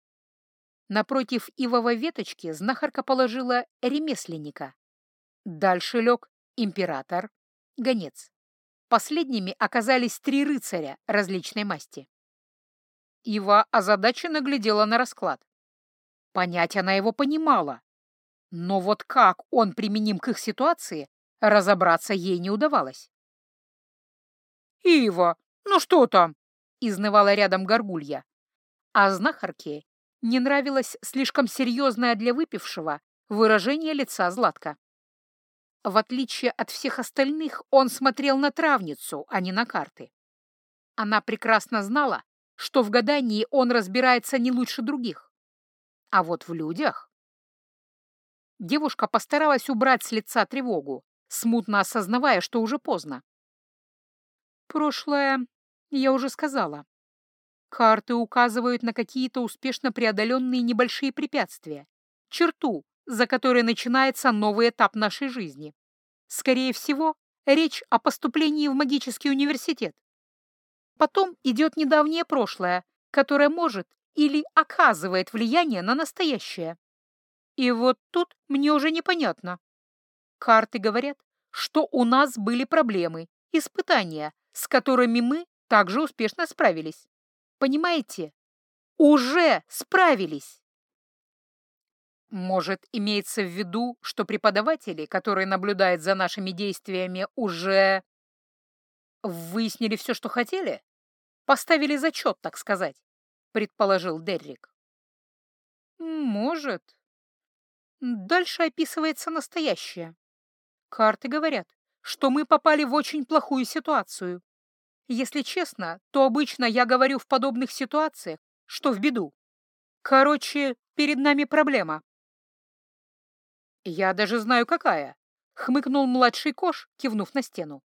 Напротив ивовой веточки знахарка положила ремесленника. Дальше лег император, гонец. Последними оказались три рыцаря различной масти. Ива озадаченно глядела на расклад. Понять она его понимала, но вот как он применим к их ситуации, разобраться ей не удавалось. «Ива, ну что там?» — изнывала рядом горгулья. А знахарке не нравилось слишком серьезное для выпившего выражение лица Златка. В отличие от всех остальных, он смотрел на травницу, а не на карты. Она прекрасно знала, что в гадании он разбирается не лучше других. А вот в людях... Девушка постаралась убрать с лица тревогу, смутно осознавая, что уже поздно. Прошлое, я уже сказала. Карты указывают на какие-то успешно преодоленные небольшие препятствия, черту, за которой начинается новый этап нашей жизни. Скорее всего, речь о поступлении в магический университет. Потом идет недавнее прошлое, которое может или оказывает влияние на настоящее. И вот тут мне уже непонятно. Карты говорят, что у нас были проблемы, испытания, с которыми мы также успешно справились. Понимаете? Уже справились. Может, имеется в виду, что преподаватели, которые наблюдают за нашими действиями, уже выяснили все, что хотели? Поставили зачет, так сказать, предположил Деррик. Может. Дальше описывается настоящее. Карты говорят, что мы попали в очень плохую ситуацию. Если честно, то обычно я говорю в подобных ситуациях, что в беду. Короче, перед нами проблема. «Я даже знаю, какая», — хмыкнул младший Кош, кивнув на стену.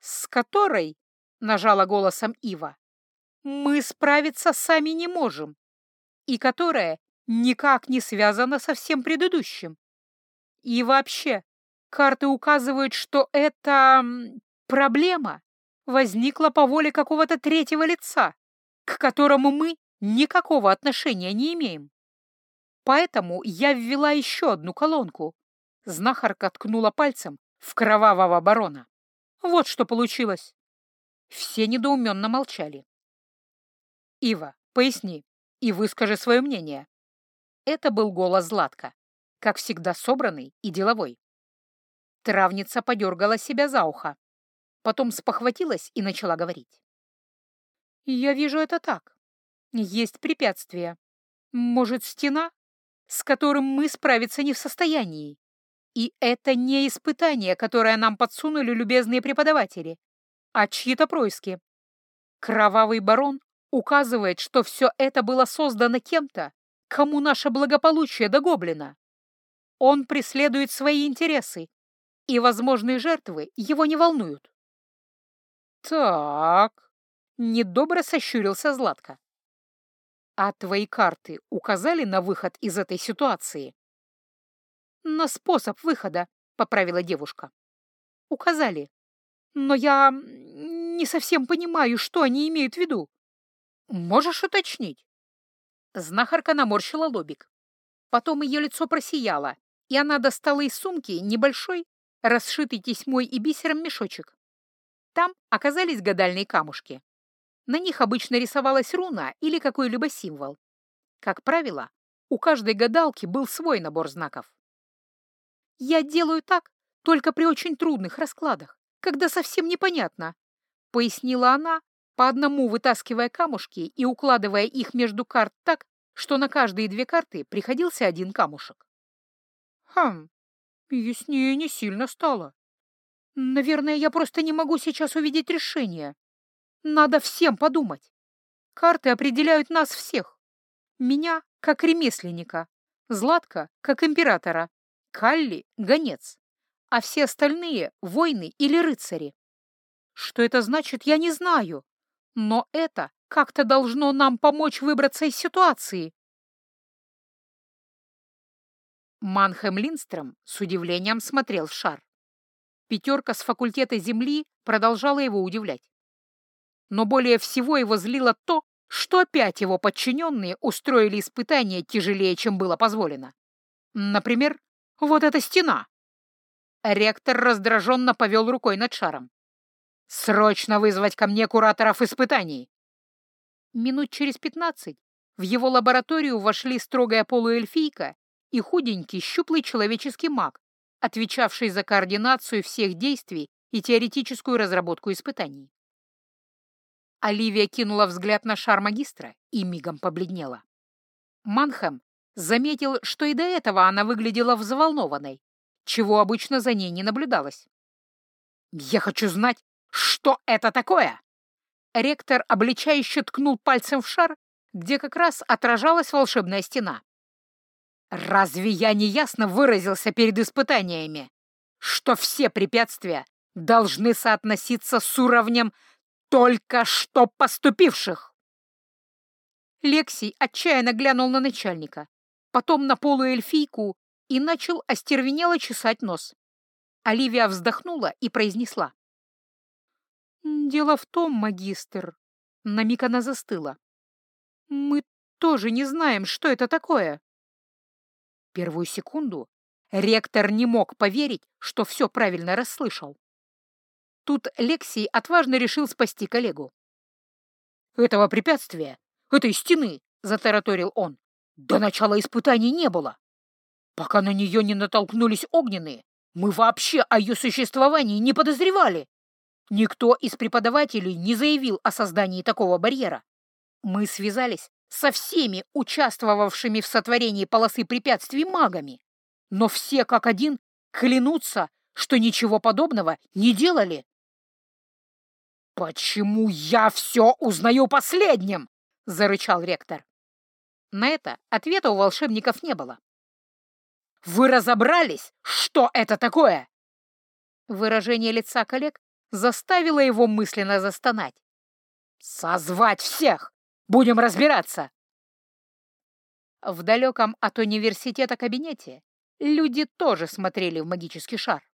«С которой», — нажала голосом Ива, — «мы справиться сами не можем, и которая никак не связана со всем предыдущим. И вообще, карты указывают, что эта проблема возникла по воле какого-то третьего лица, к которому мы никакого отношения не имеем. Поэтому я ввела еще одну колонку. Знахарка ткнула пальцем в кровавого барона. Вот что получилось. Все недоуменно молчали. «Ива, поясни и выскажи свое мнение». Это был голос Златка, как всегда собранный и деловой. Травница подергала себя за ухо, потом спохватилась и начала говорить. «Я вижу это так. Есть препятствие. Может, стена? С которым мы справиться не в состоянии. И это не испытание, которое нам подсунули любезные преподаватели, а чьи-то происки. Кровавый барон указывает, что все это было создано кем-то, кому наше благополучие догоблено. Он преследует свои интересы, и возможные жертвы его не волнуют. «Так», — недобро сощурился Златко. «А твои карты указали на выход из этой ситуации?» «На способ выхода», — поправила девушка. «Указали. Но я не совсем понимаю, что они имеют в виду. Можешь уточнить?» Знахарка наморщила лобик. Потом ее лицо просияло, и она достала из сумки небольшой, расшитый тесьмой и бисером мешочек. Там оказались гадальные камушки. На них обычно рисовалась руна или какой-либо символ. Как правило, у каждой гадалки был свой набор знаков. «Я делаю так только при очень трудных раскладах, когда совсем непонятно», — пояснила она, по одному вытаскивая камушки и укладывая их между карт так, что на каждые две карты приходился один камушек. «Хм, яснее не сильно стало. Наверное, я просто не могу сейчас увидеть решение», надо всем подумать. Карты определяют нас всех. Меня как ремесленника, Златка как императора, Калли — гонец, а все остальные — воины или рыцари. Что это значит, я не знаю, но это как-то должно нам помочь выбраться из ситуации. Манхэм Линстром с удивлением смотрел в шар. Пятерка с факультета Земли продолжала его удивлять но более всего его злило то, что опять его подчиненные устроили испытания тяжелее, чем было позволено. Например, вот эта стена. Ректор раздраженно повел рукой над шаром. «Срочно вызвать ко мне кураторов испытаний!» Минут через пятнадцать в его лабораторию вошли строгая полуэльфийка и худенький, щуплый человеческий маг, отвечавший за координацию всех действий и теоретическую разработку испытаний. Оливия кинула взгляд на шар магистра и мигом побледнела. Манхэм заметил, что и до этого она выглядела взволнованной, чего обычно за ней не наблюдалось. «Я хочу знать, что это такое!» Ректор обличающе ткнул пальцем в шар, где как раз отражалась волшебная стена. «Разве я не ясно выразился перед испытаниями, что все препятствия должны соотноситься с уровнем только что поступивших?» Лексий отчаянно глянул на начальника, потом на полуэльфийку и начал остервенело чесать нос. Оливия вздохнула и произнесла. «Дело в том, магистр...» На миг она застыла. «Мы тоже не знаем, что это такое». Первую секунду ректор не мог поверить, что все правильно расслышал. Тут Лексий отважно решил спасти коллегу. «Этого препятствия, этой стены», — затараторил он, — «до начала испытаний не было. Пока на нее не натолкнулись огненные, мы вообще о ее существовании не подозревали. Никто из преподавателей не заявил о создании такого барьера. Мы связались со всеми участвовавшими в сотворении полосы препятствий магами, но все как один клянутся, что ничего подобного не делали. «Почему я все узнаю последним?» — зарычал ректор. На это ответа у волшебников не было. «Вы разобрались, что это такое?» Выражение лица коллег заставило его мысленно застонать. «Созвать всех! Будем разбираться!» В далеком от университета кабинете люди тоже смотрели в магический шар.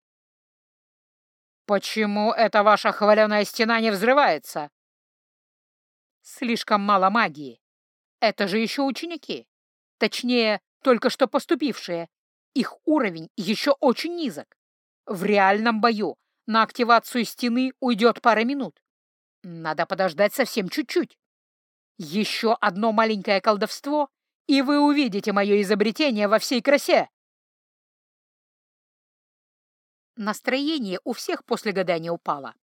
«Почему эта ваша хваленая стена не взрывается?» «Слишком мало магии. Это же еще ученики. Точнее, только что поступившие. Их уровень еще очень низок. В реальном бою на активацию стены уйдет пара минут. Надо подождать совсем чуть-чуть. Еще одно маленькое колдовство, и вы увидите мое изобретение во всей красе. Настроение у всех после гадания упало.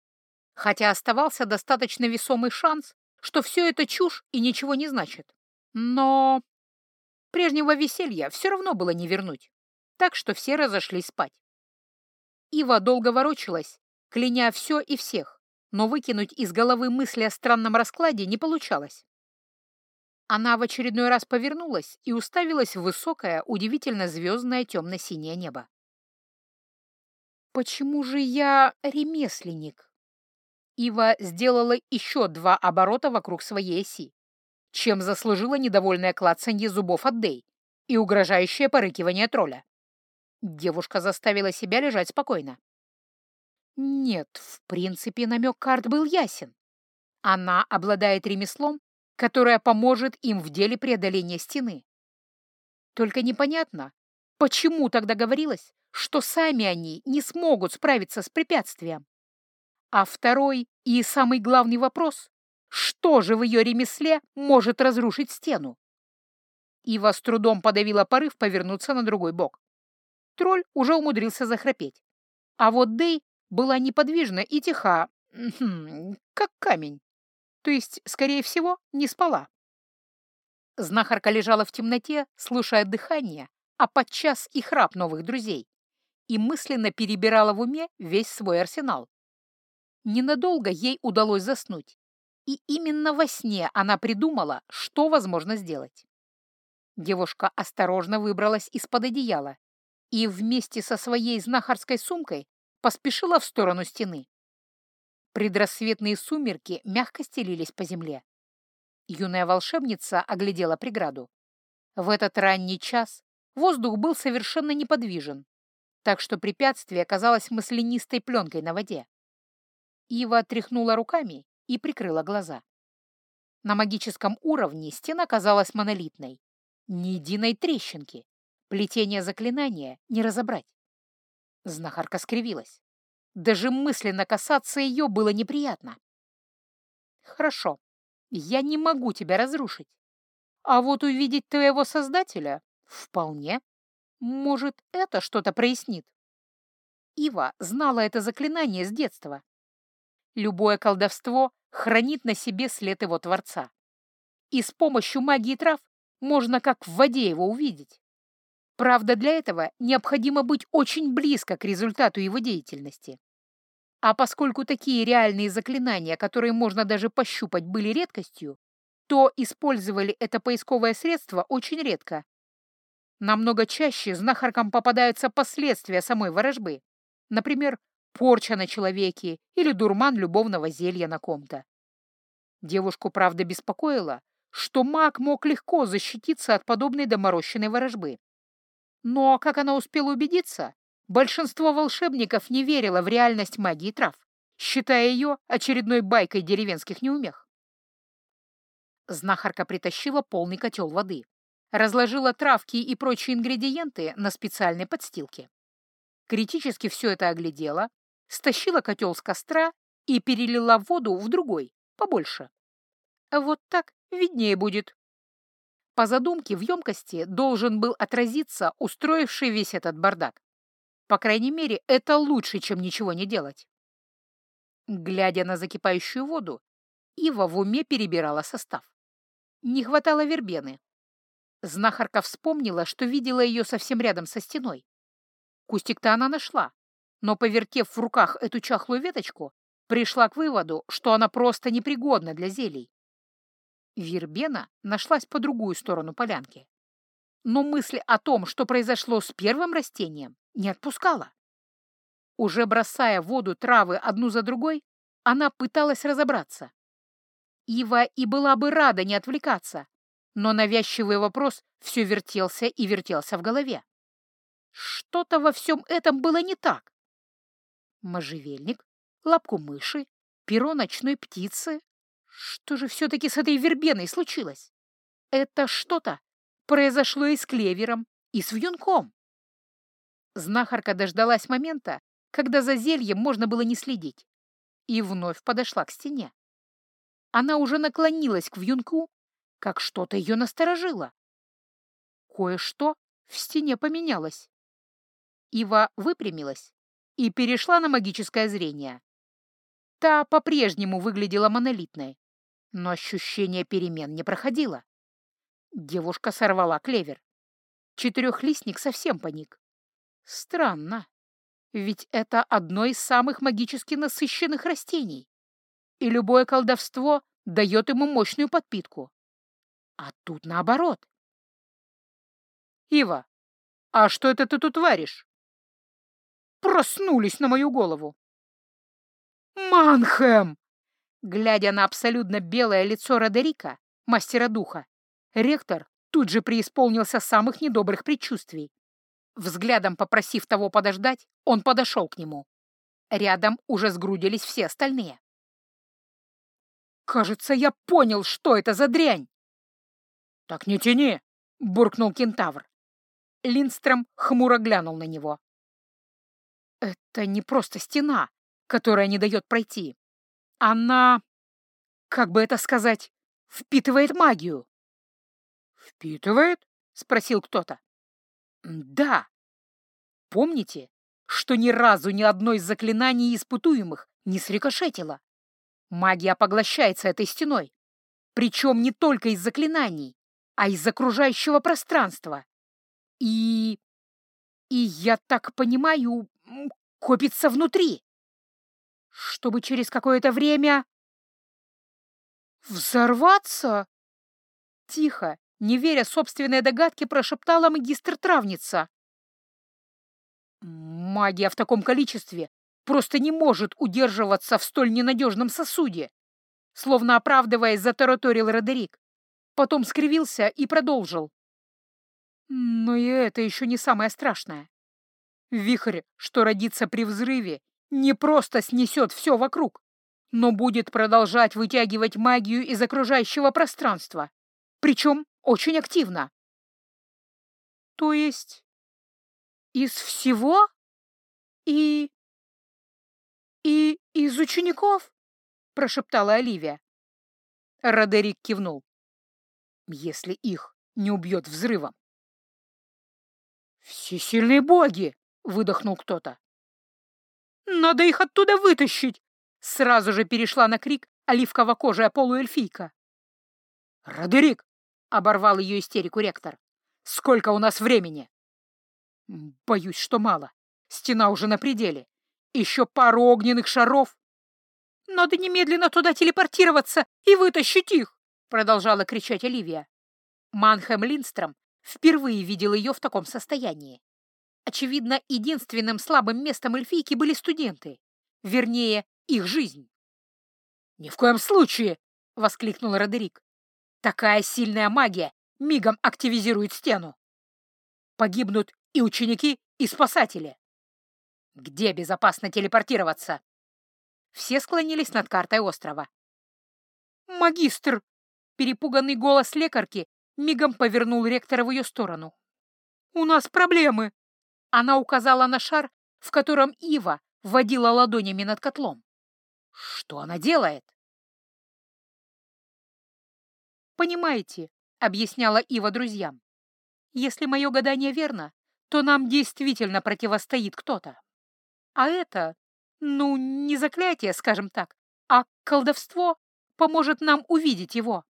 Хотя оставался достаточно весомый шанс, что все это чушь и ничего не значит. Но прежнего веселья все равно было не вернуть, так что все разошлись спать. Ива долго ворочалась, кляня все и всех, но выкинуть из головы мысли о странном раскладе не получалось. Она в очередной раз повернулась и уставилась в высокое, удивительно звездное темно-синее небо. «Почему же я ремесленник?» Ива сделала еще два оборота вокруг своей оси, чем заслужила недовольное клацанье зубов от Дэй и угрожающее порыкивание тролля. Девушка заставила себя лежать спокойно. Нет, в принципе, намек карт был ясен. Она обладает ремеслом, которое поможет им в деле преодоления стены. Только непонятно, почему тогда говорилось, что сами они не смогут справиться с препятствием. А второй и самый главный вопрос — что же в ее ремесле может разрушить стену? Ива с трудом подавила порыв повернуться на другой бок. Тролль уже умудрился захрапеть. А вот Дэй была неподвижна и тиха, как камень. То есть, скорее всего, не спала. Знахарка лежала в темноте, слушая дыхание, а подчас и храп новых друзей, и мысленно перебирала в уме весь свой арсенал. Ненадолго ей удалось заснуть, и именно во сне она придумала, что возможно сделать. Девушка осторожно выбралась из-под одеяла и вместе со своей знахарской сумкой поспешила в сторону стены. Предрассветные сумерки мягко стелились по земле. Юная волшебница оглядела преграду. В этот ранний час воздух был совершенно неподвижен, так что препятствие казалось маслянистой пленкой на воде. Ива отряхнула руками и прикрыла глаза. На магическом уровне стена казалась монолитной. Ни единой трещинки. Плетение заклинания не разобрать. Знахарка скривилась. Даже мысленно касаться ее было неприятно. «Хорошо, я не могу тебя разрушить. А вот увидеть твоего создателя — вполне. Может, это что-то прояснит?» Ива знала это заклинание с детства. Любое колдовство хранит на себе след его творца. И с помощью магии трав можно как в воде его увидеть. Правда, для этого необходимо быть очень близко к результату его деятельности. А поскольку такие реальные заклинания, которые можно даже пощупать, были редкостью, то использовали это поисковое средство очень редко. Намного чаще знахаркам попадаются последствия самой ворожбы. Например, порча на человеке или дурман любовного зелья на ком-то. Девушку, правда, беспокоило, что маг мог легко защититься от подобной доморощенной ворожбы. Но, как она успела убедиться, большинство волшебников не верило в реальность магии трав, считая ее очередной байкой деревенских неумех. Знахарка притащила полный котел воды, разложила травки и прочие ингредиенты на специальной подстилке критически все это оглядела, стащила котел с костра и перелила воду в другой, побольше. Вот так виднее будет. По задумке в емкости должен был отразиться устроивший весь этот бардак. По крайней мере, это лучше, чем ничего не делать. Глядя на закипающую воду, Ива в уме перебирала состав. Не хватало вербены. Знахарка вспомнила, что видела ее совсем рядом со стеной. Кустик-то она нашла, но, повертев в руках эту чахлую веточку, пришла к выводу, что она просто непригодна для зелий. Вербена нашлась по другую сторону полянки. Но мысль о том, что произошло с первым растением, не отпускала. Уже бросая в воду травы одну за другой, она пыталась разобраться. Ива и была бы рада не отвлекаться, но навязчивый вопрос все вертелся и вертелся в голове. Что-то во всем этом было не так. Можжевельник, лапку мыши, перо ночной птицы. Что же все-таки с этой вербеной случилось? Это что-то произошло и с клевером, и с вьюнком. Знахарка дождалась момента, когда за зельем можно было не следить, и вновь подошла к стене. Она уже наклонилась к вьюнку, как что-то ее насторожило. Кое-что в стене поменялось. Ива выпрямилась и перешла на магическое зрение. Та по-прежнему выглядела монолитной, но ощущение перемен не проходило. Девушка сорвала клевер. Четырехлистник совсем паник. Странно, ведь это одно из самых магически насыщенных растений, и любое колдовство дает ему мощную подпитку. А тут наоборот. «Ива, а что это ты тут варишь?» проснулись на мою голову. «Манхэм!» Глядя на абсолютно белое лицо Родерика, мастера духа, ректор тут же преисполнился самых недобрых предчувствий. Взглядом попросив того подождать, он подошел к нему. Рядом уже сгрудились все остальные. «Кажется, я понял, что это за дрянь!» «Так не тяни!» — буркнул кентавр. Линдстром хмуро глянул на него. Это не просто стена, которая не дает пройти. Она, как бы это сказать, впитывает магию. «Впитывает?» — спросил кто-то. «Да. Помните, что ни разу ни одно из заклинаний испытуемых не срикошетило? Магия поглощается этой стеной. Причем не только из заклинаний, а из окружающего пространства. И... и я так понимаю, копится внутри, чтобы через какое-то время... «Взорваться?» Тихо, не веря собственной догадке, прошептала магистр-травница. «Магия в таком количестве просто не может удерживаться в столь ненадежном сосуде», словно оправдываясь, затараторил Родерик. Потом скривился и продолжил. Но и это еще не самое страшное. Вихрь, что родится при взрыве, не просто снесет все вокруг, но будет продолжать вытягивать магию из окружающего пространства, причем очень активно. То есть из всего и... и из учеников? Прошептала Оливия. Родерик кивнул. Если их не убьет взрывом. «Всесильные боги!» — выдохнул кто-то. «Надо их оттуда вытащить!» Сразу же перешла на крик оливково-кожая полуэльфийка. «Родерик!» — оборвал ее истерику ректор. «Сколько у нас времени?» «Боюсь, что мало. Стена уже на пределе. Еще пару огненных шаров». «Надо немедленно туда телепортироваться и вытащить их!» — продолжала кричать Оливия. Манхэм Линстром впервые видел ее в таком состоянии. Очевидно, единственным слабым местом эльфийки были студенты, вернее, их жизнь. «Ни в коем случае!» — воскликнул Родерик. «Такая сильная магия мигом активизирует стену. Погибнут и ученики, и спасатели. Где безопасно телепортироваться?» Все склонились над картой острова. «Магистр!» — перепуганный голос лекарки мигом повернул ректора в ее сторону. «У нас проблемы!» Она указала на шар, в котором Ива водила ладонями над котлом. «Что она делает?» «Понимаете», — объясняла Ива друзьям, «если мое гадание верно, то нам действительно противостоит кто-то. А это, ну, не заклятие, скажем так, а колдовство поможет нам увидеть его.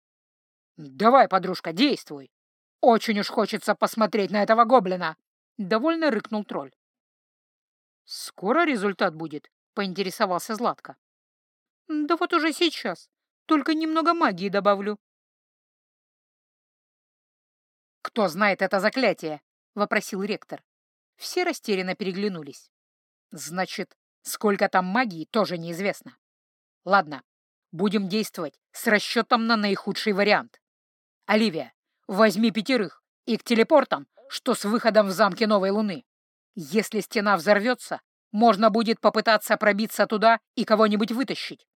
«Давай, подружка, действуй! Очень уж хочется посмотреть на этого гоблина!» — довольно рыкнул тролль. «Скоро результат будет?» — поинтересовался Златко. «Да вот уже сейчас. Только немного магии добавлю». «Кто знает это заклятие?» — вопросил ректор. Все растерянно переглянулись. «Значит, сколько там магии, тоже неизвестно. Ладно, будем действовать с расчетом на наихудший вариант. Оливия, возьми пятерых и к телепортам, что с выходом в замке Новой Луны. Если стена взорвется, можно будет попытаться пробиться туда и кого-нибудь вытащить.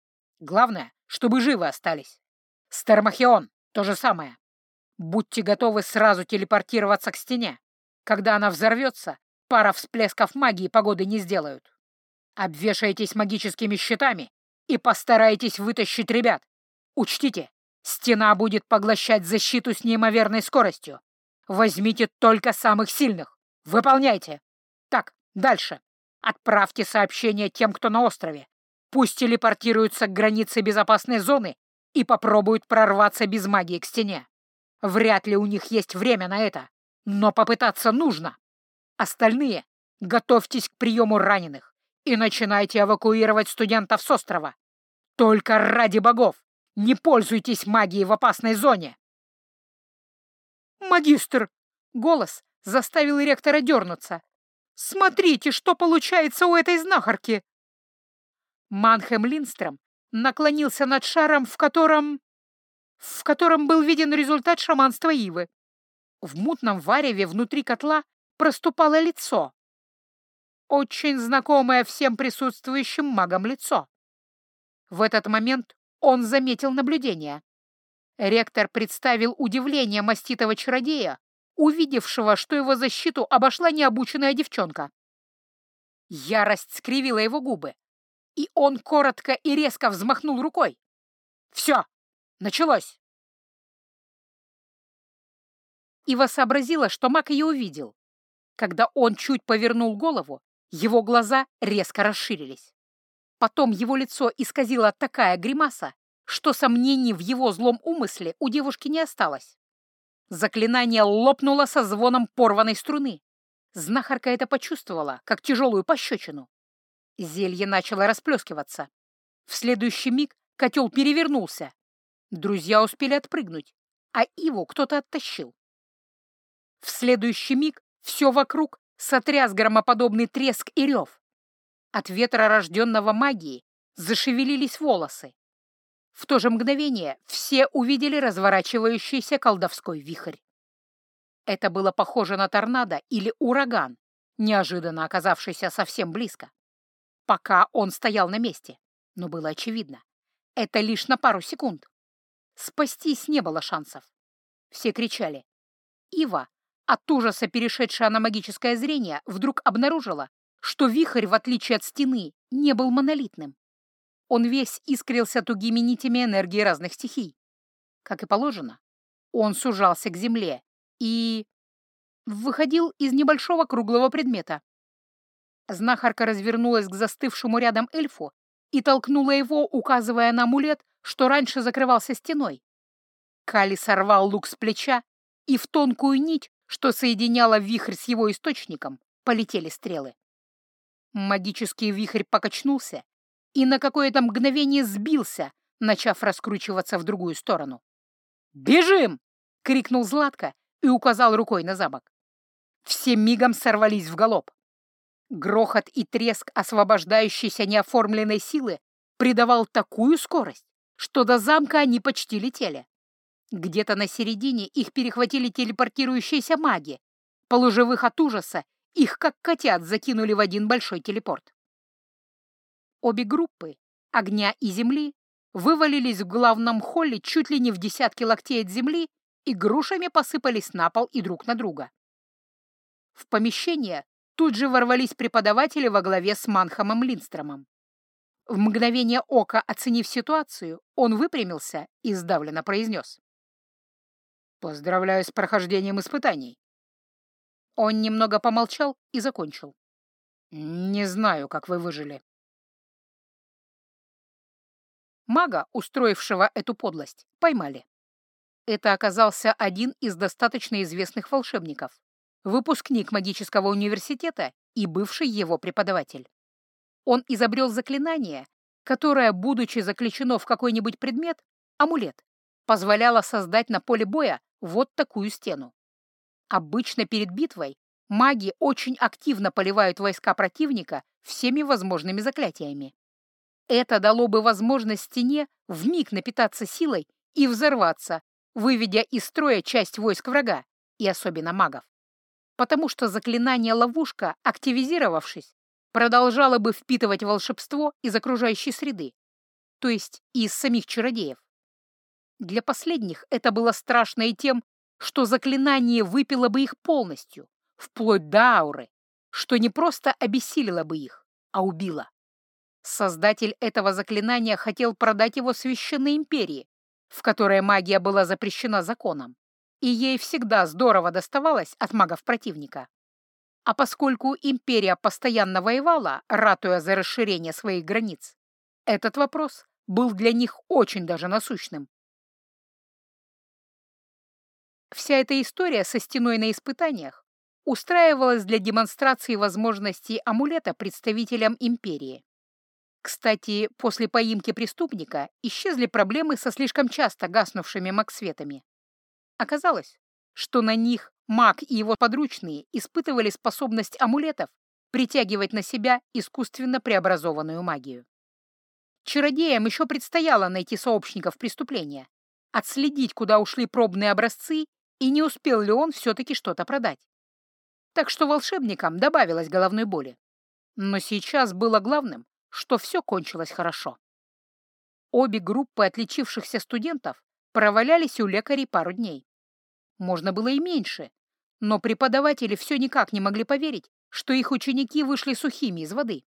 Главное, чтобы живы остались. Стермахион — то же самое. Будьте готовы сразу телепортироваться к стене. Когда она взорвется, пара всплесков магии погоды не сделают. Обвешайтесь магическими щитами и постарайтесь вытащить ребят. Учтите, Стена будет поглощать защиту с неимоверной скоростью. Возьмите только самых сильных. Выполняйте. Так, дальше. Отправьте сообщение тем, кто на острове. Пусть телепортируются к границе безопасной зоны и попробуют прорваться без магии к стене. Вряд ли у них есть время на это, но попытаться нужно. Остальные готовьтесь к приему раненых и начинайте эвакуировать студентов с острова. Только ради богов! Не пользуйтесь магией в опасной зоне!» «Магистр!» — голос заставил ректора дернуться. «Смотрите, что получается у этой знахарки!» Манхэм Линстром наклонился над шаром, в котором... в котором был виден результат шаманства Ивы. В мутном вареве внутри котла проступало лицо. Очень знакомое всем присутствующим магам лицо. В этот момент он заметил наблюдение. Ректор представил удивление маститого чародея, увидевшего, что его защиту обошла необученная девчонка. Ярость скривила его губы, и он коротко и резко взмахнул рукой. «Все! Началось!» Ива сообразила, что маг ее увидел. Когда он чуть повернул голову, его глаза резко расширились. Потом его лицо исказило такая гримаса, что сомнений в его злом умысле у девушки не осталось. Заклинание лопнуло со звоном порванной струны. Знахарка это почувствовала, как тяжелую пощечину. Зелье начало расплескиваться. В следующий миг котел перевернулся. Друзья успели отпрыгнуть, а Иву кто-то оттащил. В следующий миг все вокруг сотряс громоподобный треск и рев. От ветра, рожденного магией, зашевелились волосы. В то же мгновение все увидели разворачивающийся колдовской вихрь. Это было похоже на торнадо или ураган, неожиданно оказавшийся совсем близко. Пока он стоял на месте, но было очевидно, Это лишь на пару секунд. Спастись не было шансов. Все кричали. Ива, от ужаса перешедшая на магическое зрение, вдруг обнаружила, что вихрь, в отличие от стены, не был монолитным. Он весь искрился тугими нитями энергии разных стихий. Как и положено, он сужался к земле и... выходил из небольшого круглого предмета. Знахарка развернулась к застывшему рядом эльфу и толкнула его, указывая на амулет, что раньше закрывался стеной. Кали сорвал лук с плеча, и в тонкую нить, что соединяла вихрь с его источником, полетели стрелы. Магический вихрь покачнулся и на какое-то мгновение сбился, начав раскручиваться в другую сторону. «Бежим!» — крикнул Златко и указал рукой на замок. Все мигом сорвались в галоп. Грохот и треск освобождающейся неоформленной силы придавал такую скорость, что до замка они почти летели. Где-то на середине их перехватили телепортирующиеся маги. Полуживых от ужаса их, как котят, закинули в один большой телепорт. Обе группы, огня и земли, вывалились в главном холле чуть ли не в десятки локтей от земли и грушами посыпались на пол и друг на друга. В помещение тут же ворвались преподаватели во главе с Манхамом Линдстромом. В мгновение ока, оценив ситуацию, он выпрямился и сдавленно произнес. «Поздравляю с прохождением испытаний». Он немного помолчал и закончил. «Не знаю, как вы выжили». Мага, устроившего эту подлость, поймали. Это оказался один из достаточно известных волшебников, выпускник магического университета и бывший его преподаватель. Он изобрел заклинание, которое, будучи заключено в какой-нибудь предмет, амулет, позволяло создать на поле боя вот такую стену. Обычно перед битвой маги очень активно поливают войска противника всеми возможными заклятиями. Это дало бы возможность стене вмиг напитаться силой и взорваться, выведя из строя часть войск врага, и особенно магов. Потому что заклинание «ловушка», активизировавшись, продолжало бы впитывать волшебство из окружающей среды, то есть из самих чародеев. Для последних это было страшно и тем, что заклинание выпило бы их полностью, вплоть до ауры, что не просто обессилило бы их, а убило. Создатель этого заклинания хотел продать его священной империи, в которой магия была запрещена законом, и ей всегда здорово доставалось от магов противника. А поскольку империя постоянно воевала, ратуя за расширение своих границ, этот вопрос был для них очень даже насущным. Вся эта история со стеной на испытаниях устраивалась для демонстрации возможностей амулета представителям империи. Кстати, после поимки преступника исчезли проблемы со слишком часто гаснувшими максветами. Оказалось, что на них маг и его подручные испытывали способность амулетов притягивать на себя искусственно преобразованную магию. Чародеям еще предстояло найти сообщников преступления, отследить, куда ушли пробные образцы и не успел ли он все-таки что-то продать. Так что волшебникам добавилось головной боли. Но сейчас было главным что все кончилось хорошо. Обе группы отличившихся студентов провалялись у лекарей пару дней. Можно было и меньше, но преподаватели все никак не могли поверить, что их ученики вышли сухими из воды.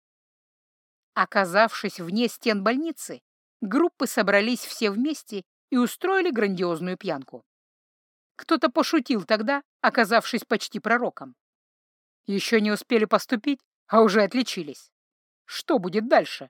Оказавшись вне стен больницы, группы собрались все вместе и устроили грандиозную пьянку. Кто-то пошутил тогда, оказавшись почти пророком. Еще не успели поступить, а уже отличились. Что будет дальше?